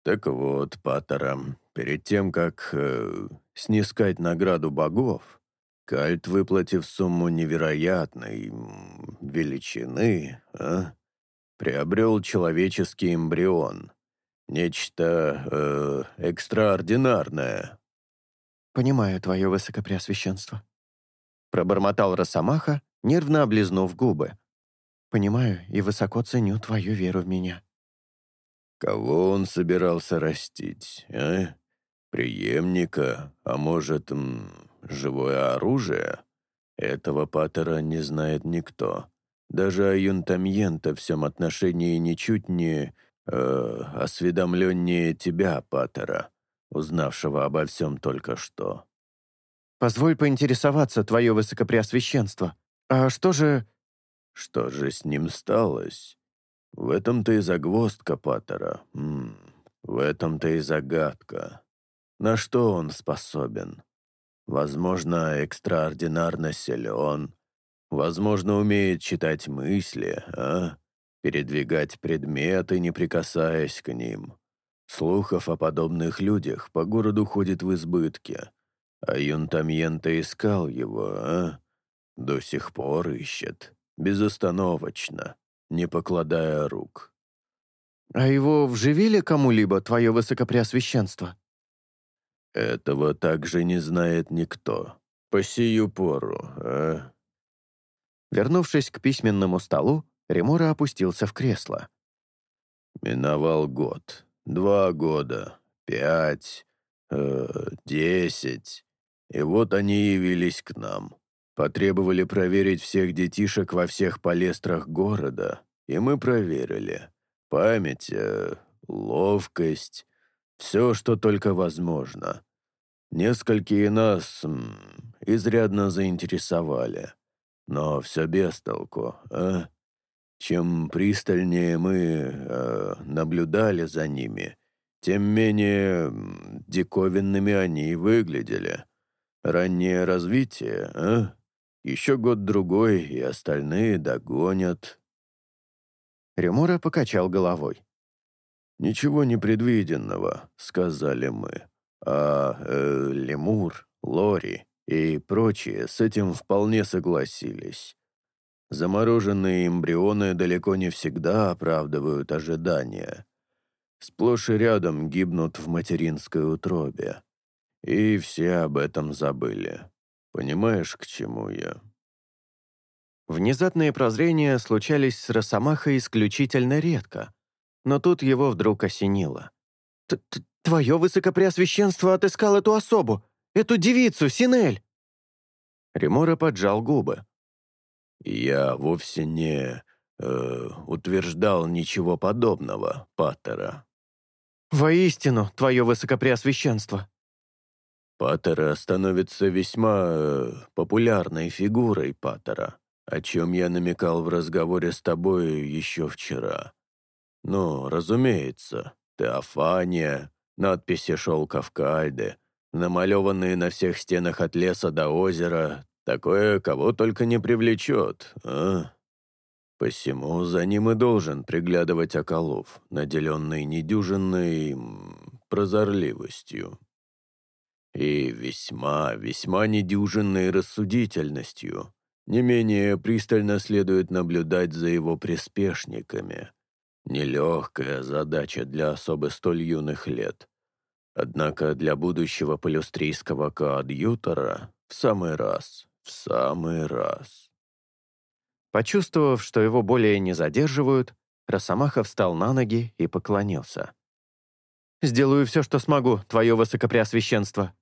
S2: Так вот, Паттера, Перед тем, как э, снискать награду богов, Кальт, выплатив сумму невероятной величины, а, приобрел человеческий эмбрион. Нечто э, экстраординарное.
S1: «Понимаю твое высокопреосвященство», — пробормотал Росомаха, нервно облизнув губы. «Понимаю и высоко ценю твою веру в меня».
S2: Кого он собирался растить, а? преемника, а может, м, живое оружие? Этого Паттера не знает никто. Даже Аюнтамьента в всем отношении ничуть не э, осведомленнее тебя, Паттера, узнавшего обо всем только что.
S1: «Позволь поинтересоваться, твое высокопреосвященство. А что же...»
S2: «Что же с ним сталось? В этом-то и загвоздка Паттера. М -м, в этом-то и загадка. На что он способен? Возможно, экстраординарно силен. Возможно, умеет читать мысли, а? Передвигать предметы, не прикасаясь к ним. Слухов о подобных людях по городу ходит в избытке. А Юнтамьента искал его, а? До сих пор ищет. Безостановочно, не покладая рук.
S1: «А его вживили кому-либо, твое высокопреосвященство?»
S2: «Этого также не знает никто. По сию пору, а?»
S1: Вернувшись к письменному столу, Ремура опустился в кресло.
S2: «Миновал год, два года, пять, э, десять, и вот они явились к нам. Потребовали проверить всех детишек во всех палестрах города, и мы проверили. Память, э, ловкость, все, что только возможно. Несколькие нас м, изрядно заинтересовали, но все без толку, а? Чем пристальнее мы э, наблюдали за ними, тем менее диковинными они выглядели. Раннее развитие, а? Еще год-другой, и остальные догонят.
S1: Ремура покачал головой.
S2: «Ничего непредвиденного», — сказали мы. А э, Лемур, Лори и прочие с этим вполне согласились. Замороженные эмбрионы далеко не всегда оправдывают ожидания. Сплошь и рядом гибнут в материнской утробе. И все об этом забыли. Понимаешь, к чему я?
S1: Внезапные прозрения случались с Росомахой исключительно редко, но тут его вдруг осенило. Т -т «Твое высокопреосвященство отыскал эту особу, эту девицу, Синель!» Ремора поджал губы.
S2: «Я вовсе не э, утверждал ничего подобного, Паттера».
S1: «Воистину, твое высокопреосвященство!»
S2: Паттера становится весьма э, популярной фигурой Паттера, о чем я намекал в разговоре с тобой еще вчера. Ну, разумеется, Теофания, надписи «Шелка в Кальде», намалеванные на всех стенах от леса до озера, такое кого только не привлечет, а? Посему за ним и должен приглядывать Околов, наделенный недюжинной прозорливостью и весьма, весьма недюжинной рассудительностью. Не менее пристально следует наблюдать за его приспешниками. Нелегкая задача для особо столь юных лет. Однако для будущего полюстрийского коадьютора в самый раз, в самый раз.
S1: Почувствовав, что его более не задерживают, Росомаха встал на ноги и поклонился. «Сделаю все, что смогу, твое высокопреосвященство»,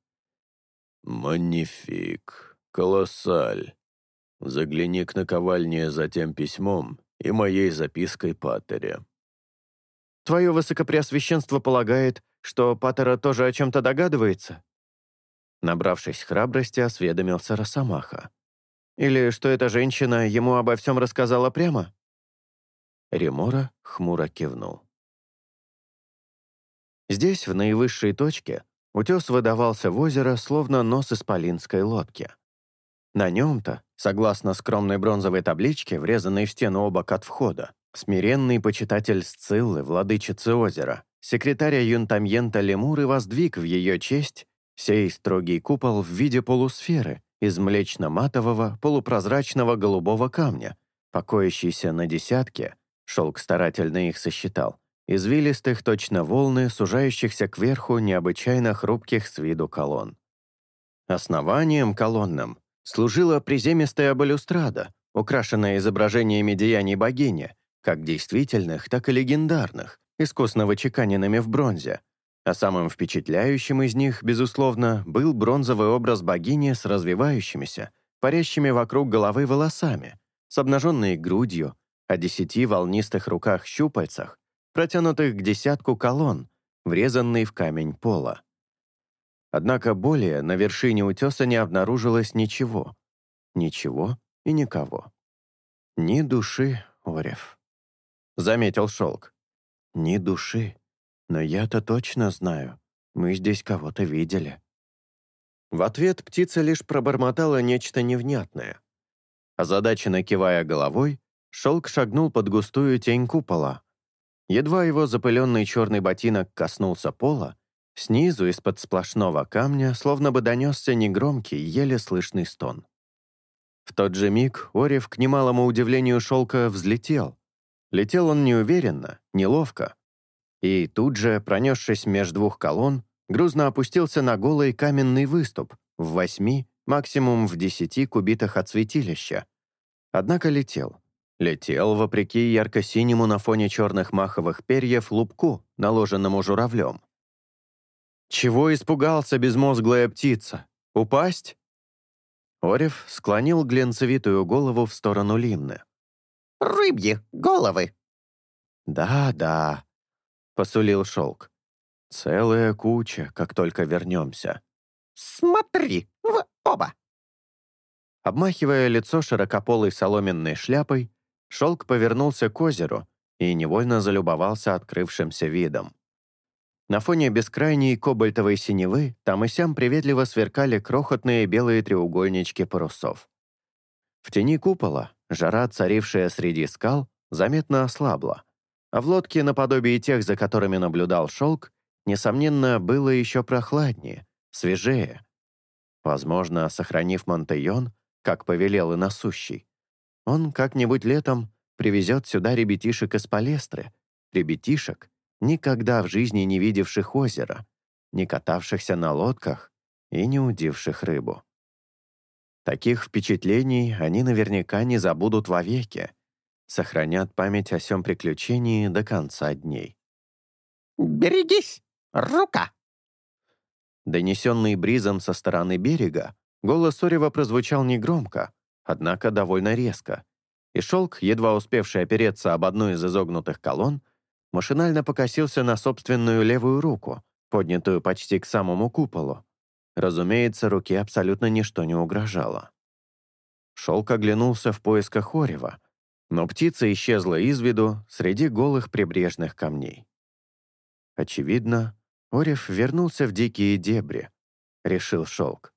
S2: «Манифик, колоссаль. Загляни к наковальне за тем письмом и моей запиской Паттере».
S1: «Твое высокопреосвященство полагает, что Паттера тоже о чем-то догадывается?» Набравшись храбрости, осведомился Росомаха. «Или что эта женщина ему обо всем рассказала прямо?» Ремора хмуро кивнул. Здесь, в наивысшей точке, Утес выдавался в озеро, словно нос исполинской лодки. На нем-то, согласно скромной бронзовой табличке, врезанной в стену обок от входа, смиренный почитатель Сциллы, владычицы озера, секретаря Юнтамьента Лемуры воздвиг в ее честь сей строгий купол в виде полусферы из млечно-матового полупрозрачного голубого камня, покоящийся на десятке, шелк старательно их сосчитал, извилистых точно волны, сужающихся кверху необычайно хрупких с виду колонн. Основанием колоннам служила приземистая балюстрада, украшенная изображениями деяний богини, как действительных, так и легендарных, искусно вычеканенными в бронзе, а самым впечатляющим из них, безусловно, был бронзовый образ богини с развивающимися, парящими вокруг головы волосами, с обнаженной грудью, о десяти волнистых руках-щупальцах, протянутых к десятку колонн, врезанный в камень пола. Однако более на вершине утеса не обнаружилось ничего. Ничего и никого. Ни души, Орев. Заметил шелк. Ни души. Но я-то точно знаю. Мы здесь кого-то видели. В ответ птица лишь пробормотала нечто невнятное. Озадаченно кивая головой, шелк шагнул под густую тень купола. Едва его запыленный черный ботинок коснулся пола, снизу из-под сплошного камня словно бы донесся негромкий, еле слышный стон. В тот же миг Орев, к немалому удивлению шелка, взлетел. Летел он неуверенно, неловко. И тут же, пронесшись между двух колонн, грузно опустился на голый каменный выступ в восьми, максимум в десяти кубитах от святилища. Однако летел. Летел, вопреки ярко-синему на фоне черных маховых перьев лупку, наложенному журавлем. «Чего испугался безмозглая птица? Упасть?» Орев склонил глянцевитую голову в сторону Линны.
S3: «Рыбьи головы!»
S1: «Да-да», — посулил шелк. Целая куча, как только вернемся.
S3: Смотри, в оба!»
S1: Обмахивая лицо широкополой соломенной шляпой, шелк повернулся к озеру и невольно залюбовался открывшимся видом. На фоне бескрайней кобальтовой синевы там и сям приветливо сверкали крохотные белые треугольнички парусов. В тени купола жара, царившая среди скал, заметно ослабла, а в лодке наподобие тех, за которыми наблюдал шелк, несомненно, было еще прохладнее, свежее. Возможно, сохранив Монтейон, как повелел и насущий, он как-нибудь летом привезет сюда ребятишек из Палестры, ребятишек, никогда в жизни не видевших озера, не катавшихся на лодках и не удивших рыбу. Таких впечатлений они наверняка не забудут вовеки, сохранят память о сём приключении до конца дней.
S3: «Берегись! Рука!»
S1: Донесенный бризом со стороны берега, голос Орева прозвучал негромко, однако довольно резко, и шелк, едва успевший опереться об одну из изогнутых колонн, машинально покосился на собственную левую руку, поднятую почти к самому куполу. Разумеется, руке абсолютно ничто не угрожало. Шелк оглянулся в поисках Орева, но птица исчезла из виду среди голых прибрежных камней. Очевидно, Орев вернулся в дикие дебри, решил Шелк.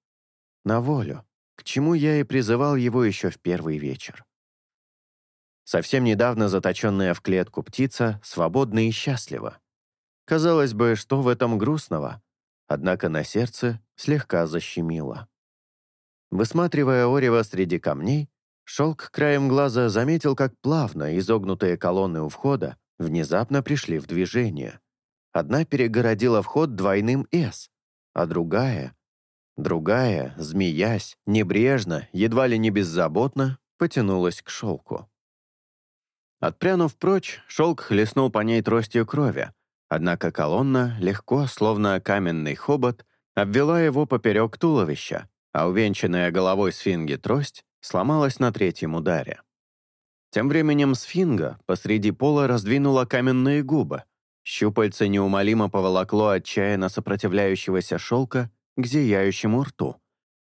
S1: На волю, к чему я и призывал его еще в первый вечер. Совсем недавно заточенная в клетку птица свободна и счастлива. Казалось бы, что в этом грустного, однако на сердце слегка защемило. Высматривая Орева среди камней, Шелк краем глаза заметил, как плавно изогнутые колонны у входа внезапно пришли в движение. Одна перегородила вход двойным «С», а другая, другая, змеясь, небрежно, едва ли не беззаботно, потянулась к шелку. Отпрянув прочь, шелк хлестнул по ней тростью крови, однако колонна легко, словно каменный хобот, обвела его поперек туловища, а увенчанная головой сфинги трость сломалась на третьем ударе. Тем временем сфинга посреди пола раздвинула каменные губы, Щупальце неумолимо поволокло отчаянно сопротивляющегося шелка к зияющему рту,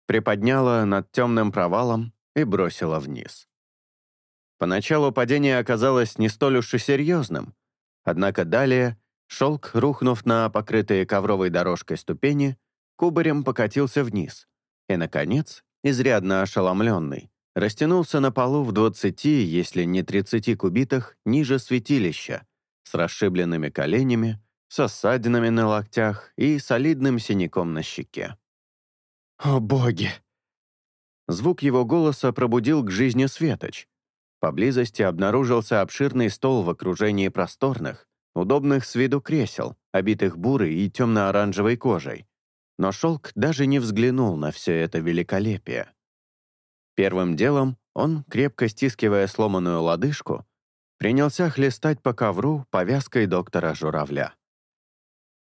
S1: приподняло над темным провалом и бросило вниз. Поначалу падение оказалось не столь уж и серьезным, однако далее шелк, рухнув на покрытые ковровой дорожкой ступени, кубарем покатился вниз и, наконец, изрядно ошеломленный, растянулся на полу в 20, если не 30 кубитах ниже святилища, с расшибленными коленями, со ссадинами на локтях и солидным синяком на щеке. «О боги!» Звук его голоса пробудил к жизни Светоч. Поблизости обнаружился обширный стол в окружении просторных, удобных с виду кресел, обитых бурой и темно-оранжевой кожей. Но шелк даже не взглянул на все это великолепие. Первым делом он, крепко стискивая сломанную лодыжку, принялся хлестать по ковру повязкой доктора Журавля.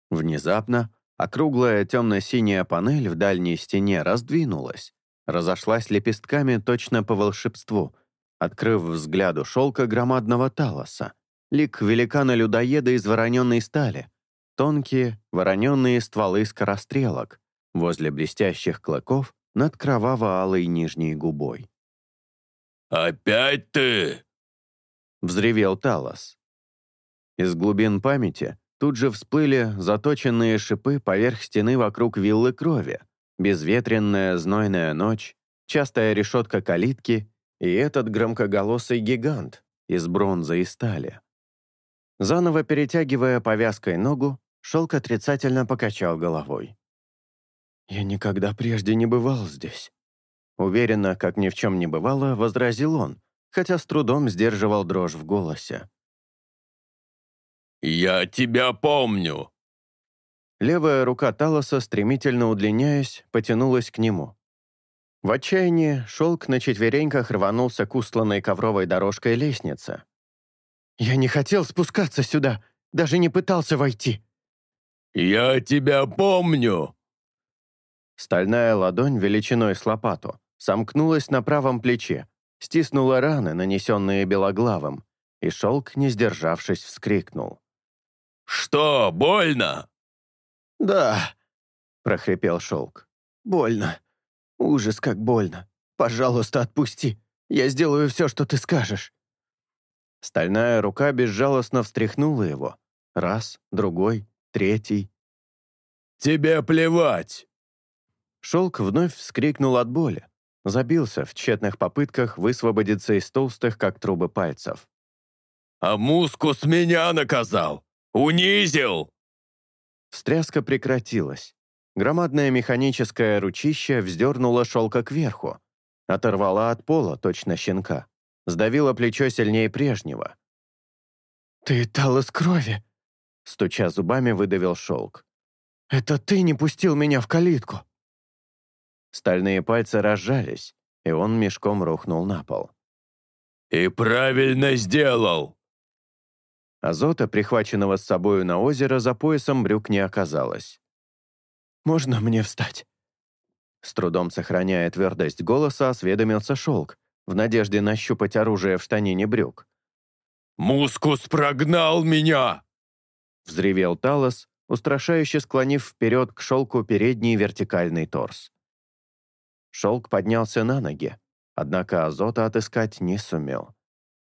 S1: Внезапно округлая темно-синяя панель в дальней стене раздвинулась, разошлась лепестками точно по волшебству, открыв взгляду шелка громадного талоса, лик великана-людоеда из вороненной стали, тонкие вороненные стволы скорострелок возле блестящих клыков над кроваво-алой нижней губой.
S2: «Опять ты?»
S1: — взревел Талос. Из глубин памяти тут же всплыли заточенные шипы поверх стены вокруг виллы крови, безветренная знойная ночь, частая решетка калитки и этот громкоголосый гигант из бронзы и стали. Заново перетягивая повязкой ногу, Шелк отрицательно покачал головой. «Я никогда прежде не бывал здесь». Уверенно, как ни в чем не бывало, возразил он, хотя с трудом сдерживал дрожь в голосе.
S2: «Я тебя помню!»
S1: Левая рука Талоса, стремительно удлиняясь, потянулась к нему. В отчаянии шелк на четвереньках рванулся к устланной ковровой дорожкой лестнице. «Я не хотел спускаться сюда, даже не пытался войти».
S2: «Я тебя помню!»
S1: Стальная ладонь величиной с лопату сомкнулась на правом плече, стиснула раны, нанесенные белоглавым, и шелк, не сдержавшись, вскрикнул.
S2: «Что, больно?»
S1: «Да», — прохрипел шелк. «Больно. Ужас, как больно. Пожалуйста, отпусти. Я сделаю все, что ты скажешь». Стальная рука безжалостно встряхнула его. Раз, другой, третий.
S2: «Тебе плевать!»
S1: Шелк вновь вскрикнул от боли, забился в тщетных попытках высвободиться из толстых, как трубы пальцев.
S2: «А мускус меня наказал! Унизил!»
S1: Встряска прекратилась. Громадное механическое ручище вздернуло шелка кверху, оторвала от пола точно щенка, сдавило плечо сильнее прежнего. «Ты талос крови!» Стуча зубами, выдавил шелк. «Это ты не пустил меня в калитку!» Стальные пальцы разжались, и он мешком рухнул на пол.
S2: «И правильно сделал!»
S1: Азота, прихваченного с собою на озеро, за поясом брюк не оказалось. «Можно мне встать?» С трудом сохраняя твердость голоса, осведомился шелк, в надежде нащупать оружие в штанине брюк.
S2: «Мускус прогнал меня!»
S1: Взревел Талос, устрашающе склонив вперед к шелку передний вертикальный торс. Шелк поднялся на ноги, однако азота отыскать не сумел.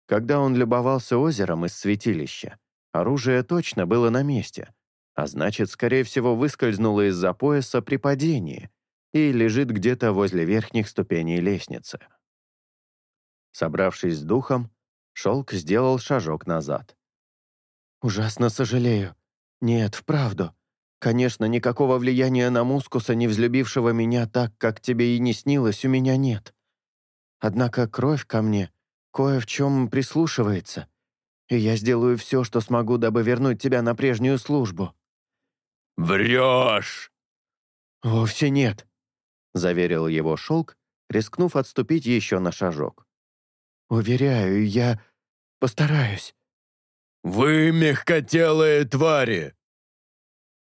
S1: Когда он любовался озером из святилища, оружие точно было на месте, а значит, скорее всего, выскользнуло из-за пояса при падении и лежит где-то возле верхних ступеней лестницы. Собравшись с духом, Шелк сделал шажок назад. «Ужасно сожалею. Нет, вправду. Конечно, никакого влияния на мускуса, не взлюбившего меня так, как тебе и не снилось, у меня нет. Однако кровь ко мне кое в чем прислушивается, и я сделаю все, что смогу, дабы вернуть тебя на прежнюю службу».
S2: «Врешь!»
S1: «Вовсе нет», — заверил его Шелк, рискнув отступить еще на шажок. «Уверяю, я постараюсь».
S2: «Вы мягкотелые твари!»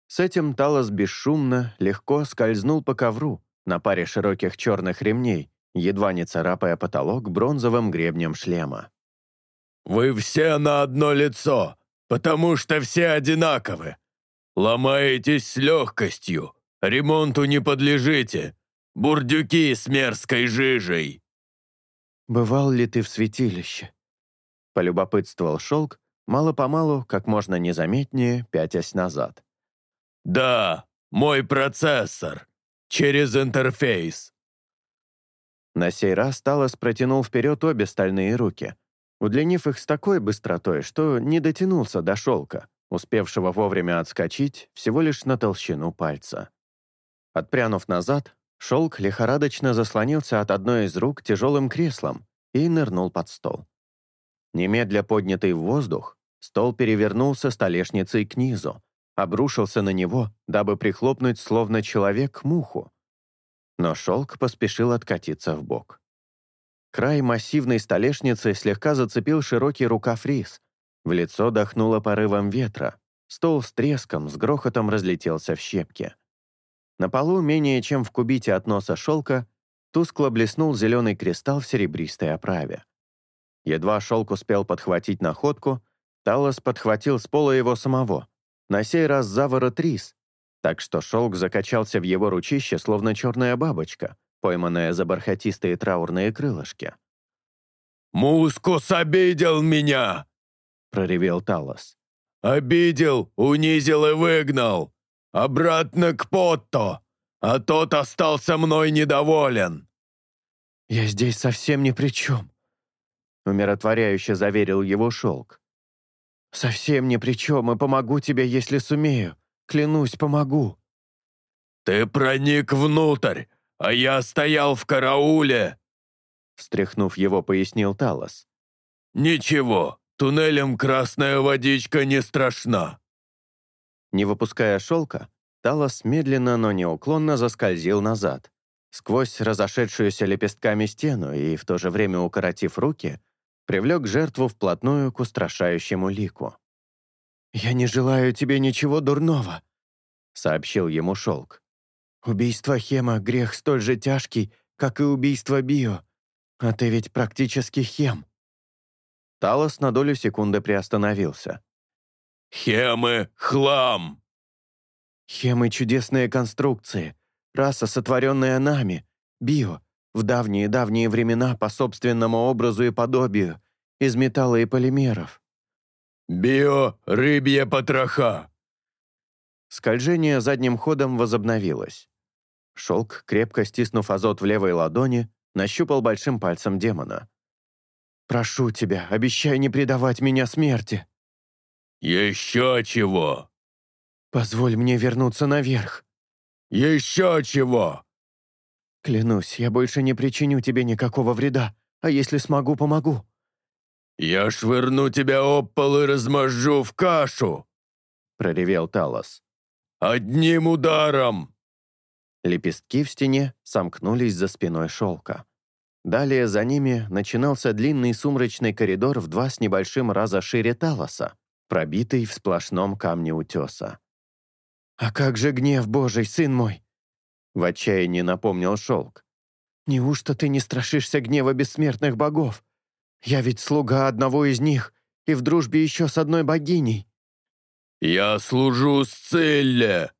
S1: С этим Талос бесшумно, легко скользнул по ковру на паре широких черных ремней, едва не царапая потолок бронзовым гребнем шлема.
S2: «Вы все на одно лицо, потому что все одинаковы. Ломаетесь с легкостью, ремонту не подлежите. Бурдюки с мерзкой жижей».
S1: «Бывал ли ты в святилище?» — полюбопытствовал Шелк, мало-помалу, как можно незаметнее, пятясь назад.
S2: «Да, мой процессор. Через интерфейс».
S1: На сей раз Талос протянул вперед обе стальные руки, удлинив их с такой быстротой, что не дотянулся до шелка, успевшего вовремя отскочить всего лишь на толщину пальца. Отпрянув назад, шелк лихорадочно заслонился от одной из рук тяжелым креслом и нырнул под стол. Немедля поднятый в воздух, стол перевернулся столешницей к низу, обрушился на него, дабы прихлопнуть словно человек муху, но шелк поспешил откатиться в бок. Край массивной столешницы слегка зацепил широкий рукав рис. В лицо дохнуло порывом ветра. Стол с треском, с грохотом разлетелся в щепки. На полу, менее чем в кубите от носа шелка, тускло блеснул зеленый кристалл в серебристой оправе. Едва шелк успел подхватить находку, Талос подхватил с пола его самого, на сей раз заворот рис, так что шелк закачался в его ручище, словно черная бабочка, пойманная за бархатистые траурные крылышки.
S2: «Мускус обидел меня!» — проревел Талос. «Обидел, унизил и выгнал! Обратно к Потто! а тот остался мной недоволен».
S1: «Я здесь совсем ни при чем», — умиротворяюще заверил его шелк. «Совсем ни при чем, и помогу тебе, если сумею. Клянусь, помогу».
S2: «Ты проник внутрь, а я стоял в карауле!»
S1: Встряхнув его, пояснил Талос.
S2: «Ничего, туннелем красная водичка не страшна».
S1: Не выпуская шелка, Талос медленно, но неуклонно заскользил назад, сквозь разошедшуюся лепестками стену и, в то же время укоротив руки, привлек жертву вплотную к устрашающему лику. «Я не желаю тебе ничего дурного», — сообщил ему шелк. «Убийство Хема — грех столь же тяжкий, как и убийство Био, а ты ведь практически Хем». Талос на долю секунды приостановился.
S2: «Хемы — хлам!»
S1: «Хемы — чудесные конструкции, раса, сотворенная нами, Био, в давние-давние времена по собственному образу и подобию, из металла и полимеров.
S2: «Био — рыбья потроха!»
S1: Скольжение задним ходом возобновилось. Шелк, крепко стиснув азот в левой ладони, нащупал большим пальцем демона. «Прошу тебя, обещай не предавать меня смерти!»
S2: «Еще чего!»
S1: «Позволь мне вернуться наверх!»
S2: «Еще чего!»
S1: «Клянусь, я больше не причиню тебе никакого вреда, а если смогу, помогу!»
S2: «Я швырну тебя об пол и размажу в кашу!» — проревел Талос. «Одним ударом!»
S1: Лепестки в стене сомкнулись за спиной шелка. Далее за ними начинался длинный сумрачный коридор в два с небольшим раза шире Талоса, пробитый в сплошном камне утеса. «А как же гнев Божий, сын мой?» В отчаянии напомнил шелк. «Неужто ты не страшишься гнева бессмертных богов? Я ведь слуга одного из них, и в дружбе еще с одной богиней».
S2: «Я служу Сцилле!»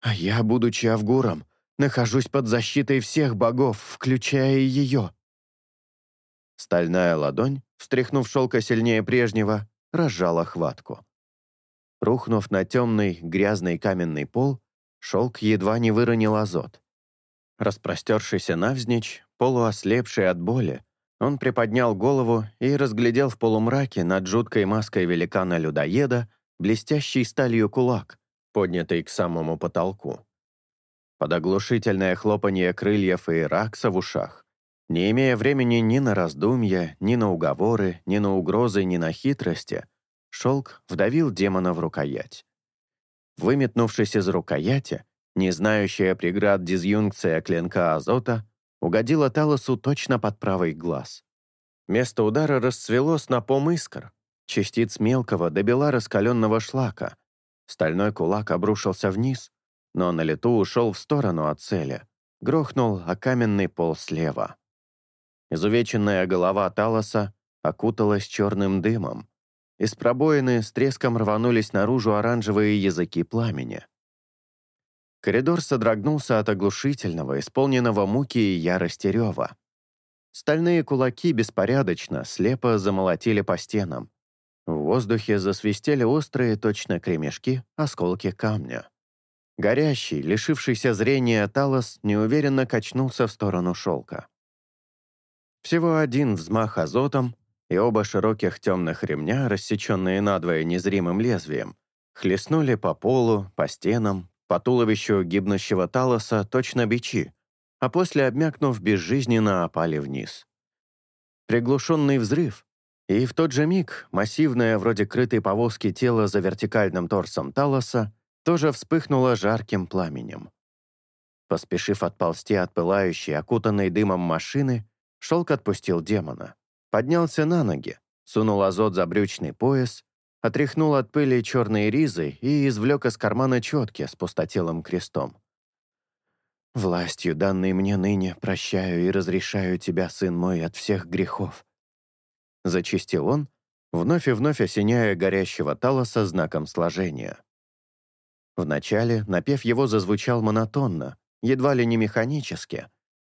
S1: «А я, будучи Авгуром, нахожусь под защитой всех богов, включая и ее». Стальная ладонь, встряхнув шелка сильнее прежнего, разжала хватку. Рухнув на темный, грязный каменный пол, шелк едва не выронил азот. Распростершийся навзничь, полуослепший от боли, он приподнял голову и разглядел в полумраке над жуткой маской великана-людоеда блестящий сталью кулак, поднятый к самому потолку. Под оглушительное хлопанье крыльев и ракса в ушах, не имея времени ни на раздумья, ни на уговоры, ни на угрозы, ни на хитрости, шелк вдавил демона в рукоять. Выметнувшись из рукояти, не знающая преград дизъюнкция клинка азота, угодила Талосу точно под правый глаз. Место удара расцвело снопом искр, частиц мелкого до бела раскаленного шлака. Стальной кулак обрушился вниз, но на лету ушел в сторону от цели, грохнул о каменный пол слева. Изувеченная голова Талоса окуталась черным дымом. Из пробоины с треском рванулись наружу оранжевые языки пламени. Коридор содрогнулся от оглушительного, исполненного муки и ярости рева. Стальные кулаки беспорядочно, слепо замолотили по стенам. В воздухе засвистели острые, точно кремешки, осколки камня. Горящий, лишившийся зрения Талос неуверенно качнулся в сторону шелка. Всего один взмах азотом, и оба широких темных ремня, рассеченные надвое незримым лезвием, хлестнули по полу, по стенам, по туловищу гибнущего Талоса точно бичи, а после, обмякнув, безжизненно опали вниз. Приглушенный взрыв, и в тот же миг массивное, вроде крытой повозки тело за вертикальным торсом Талоса тоже вспыхнуло жарким пламенем. Поспешив отползти от пылающей, окутанной дымом машины, Шелк отпустил демона, поднялся на ноги, сунул азот за брючный пояс отряхнул от пыли черные ризы и извлек из кармана четки с пустотелым крестом. «Властью, данной мне ныне, прощаю и разрешаю тебя, сын мой, от всех грехов». Зачистил он, вновь и вновь осеняя горящего талоса знаком сложения. Вначале напев его зазвучал монотонно, едва ли не механически,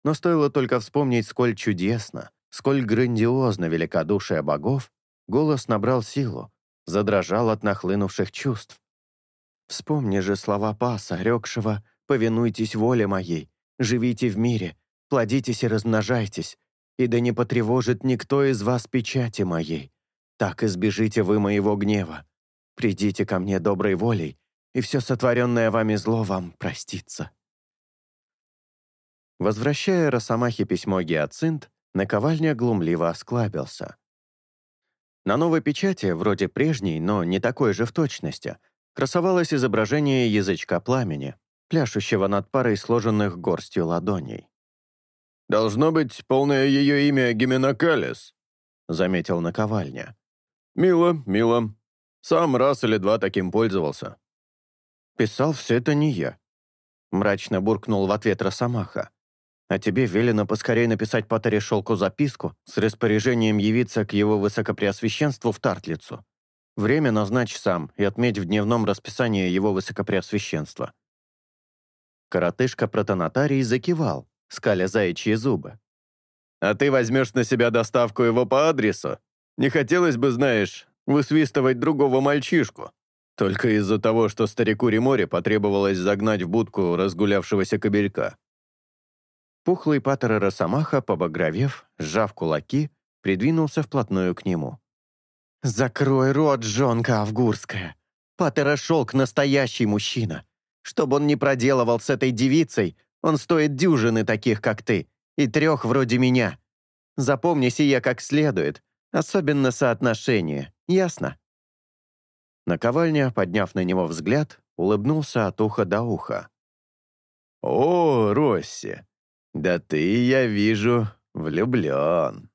S1: но стоило только вспомнить, сколь чудесно, сколь грандиозно великодушие богов, голос набрал силу, задрожал от нахлынувших чувств. Вспомни же слова Паса, рекшего повинуйтесь воле моей, живите в мире, плодитесь и размножайтесь, и да не потревожит никто из вас печати моей. Так избежите вы моего гнева. Придите ко мне доброй волей, и все сотворенное вами зло вам простится». Возвращая Росомахе письмо Гиацинт, наковальня глумливо осклабился. На новой печати, вроде прежней, но не такой же в точности, красовалось изображение язычка пламени, пляшущего над парой сложенных горстью ладоней.
S2: «Должно быть, полное ее имя Гименокалис», — заметил наковальня. «Мило, мило. Сам раз или два таким пользовался».
S1: «Писал все это не я», — мрачно буркнул в ответ Росомаха. «А тебе велено поскорее написать Патере Шелку записку с распоряжением явиться к его высокопреосвященству в Тартлицу. Время назначь сам и отметь в дневном расписании его высокопреосвященства». Коротышка-протонотарий закивал, скаля заячьи зубы.
S2: «А ты возьмешь на себя доставку его по адресу? Не хотелось бы, знаешь, высвистывать другого мальчишку. Только из-за того, что старику Реморе потребовалось загнать в будку разгулявшегося кобелька».
S1: Пухлый патер Росомаха, побагровев, сжав кулаки, придвинулся вплотную к нему. «Закрой рот, жонка Авгурская! Патера Шелк — настоящий мужчина. Чтоб он не проделывал с этой девицей, он стоит дюжины таких, как ты, и трех вроде меня. Запомни сие как следует, особенно соотношение, ясно?» Наковальня, подняв на него взгляд, улыбнулся от уха до уха.
S2: «О, Росси, да ты, я вижу, влюблен».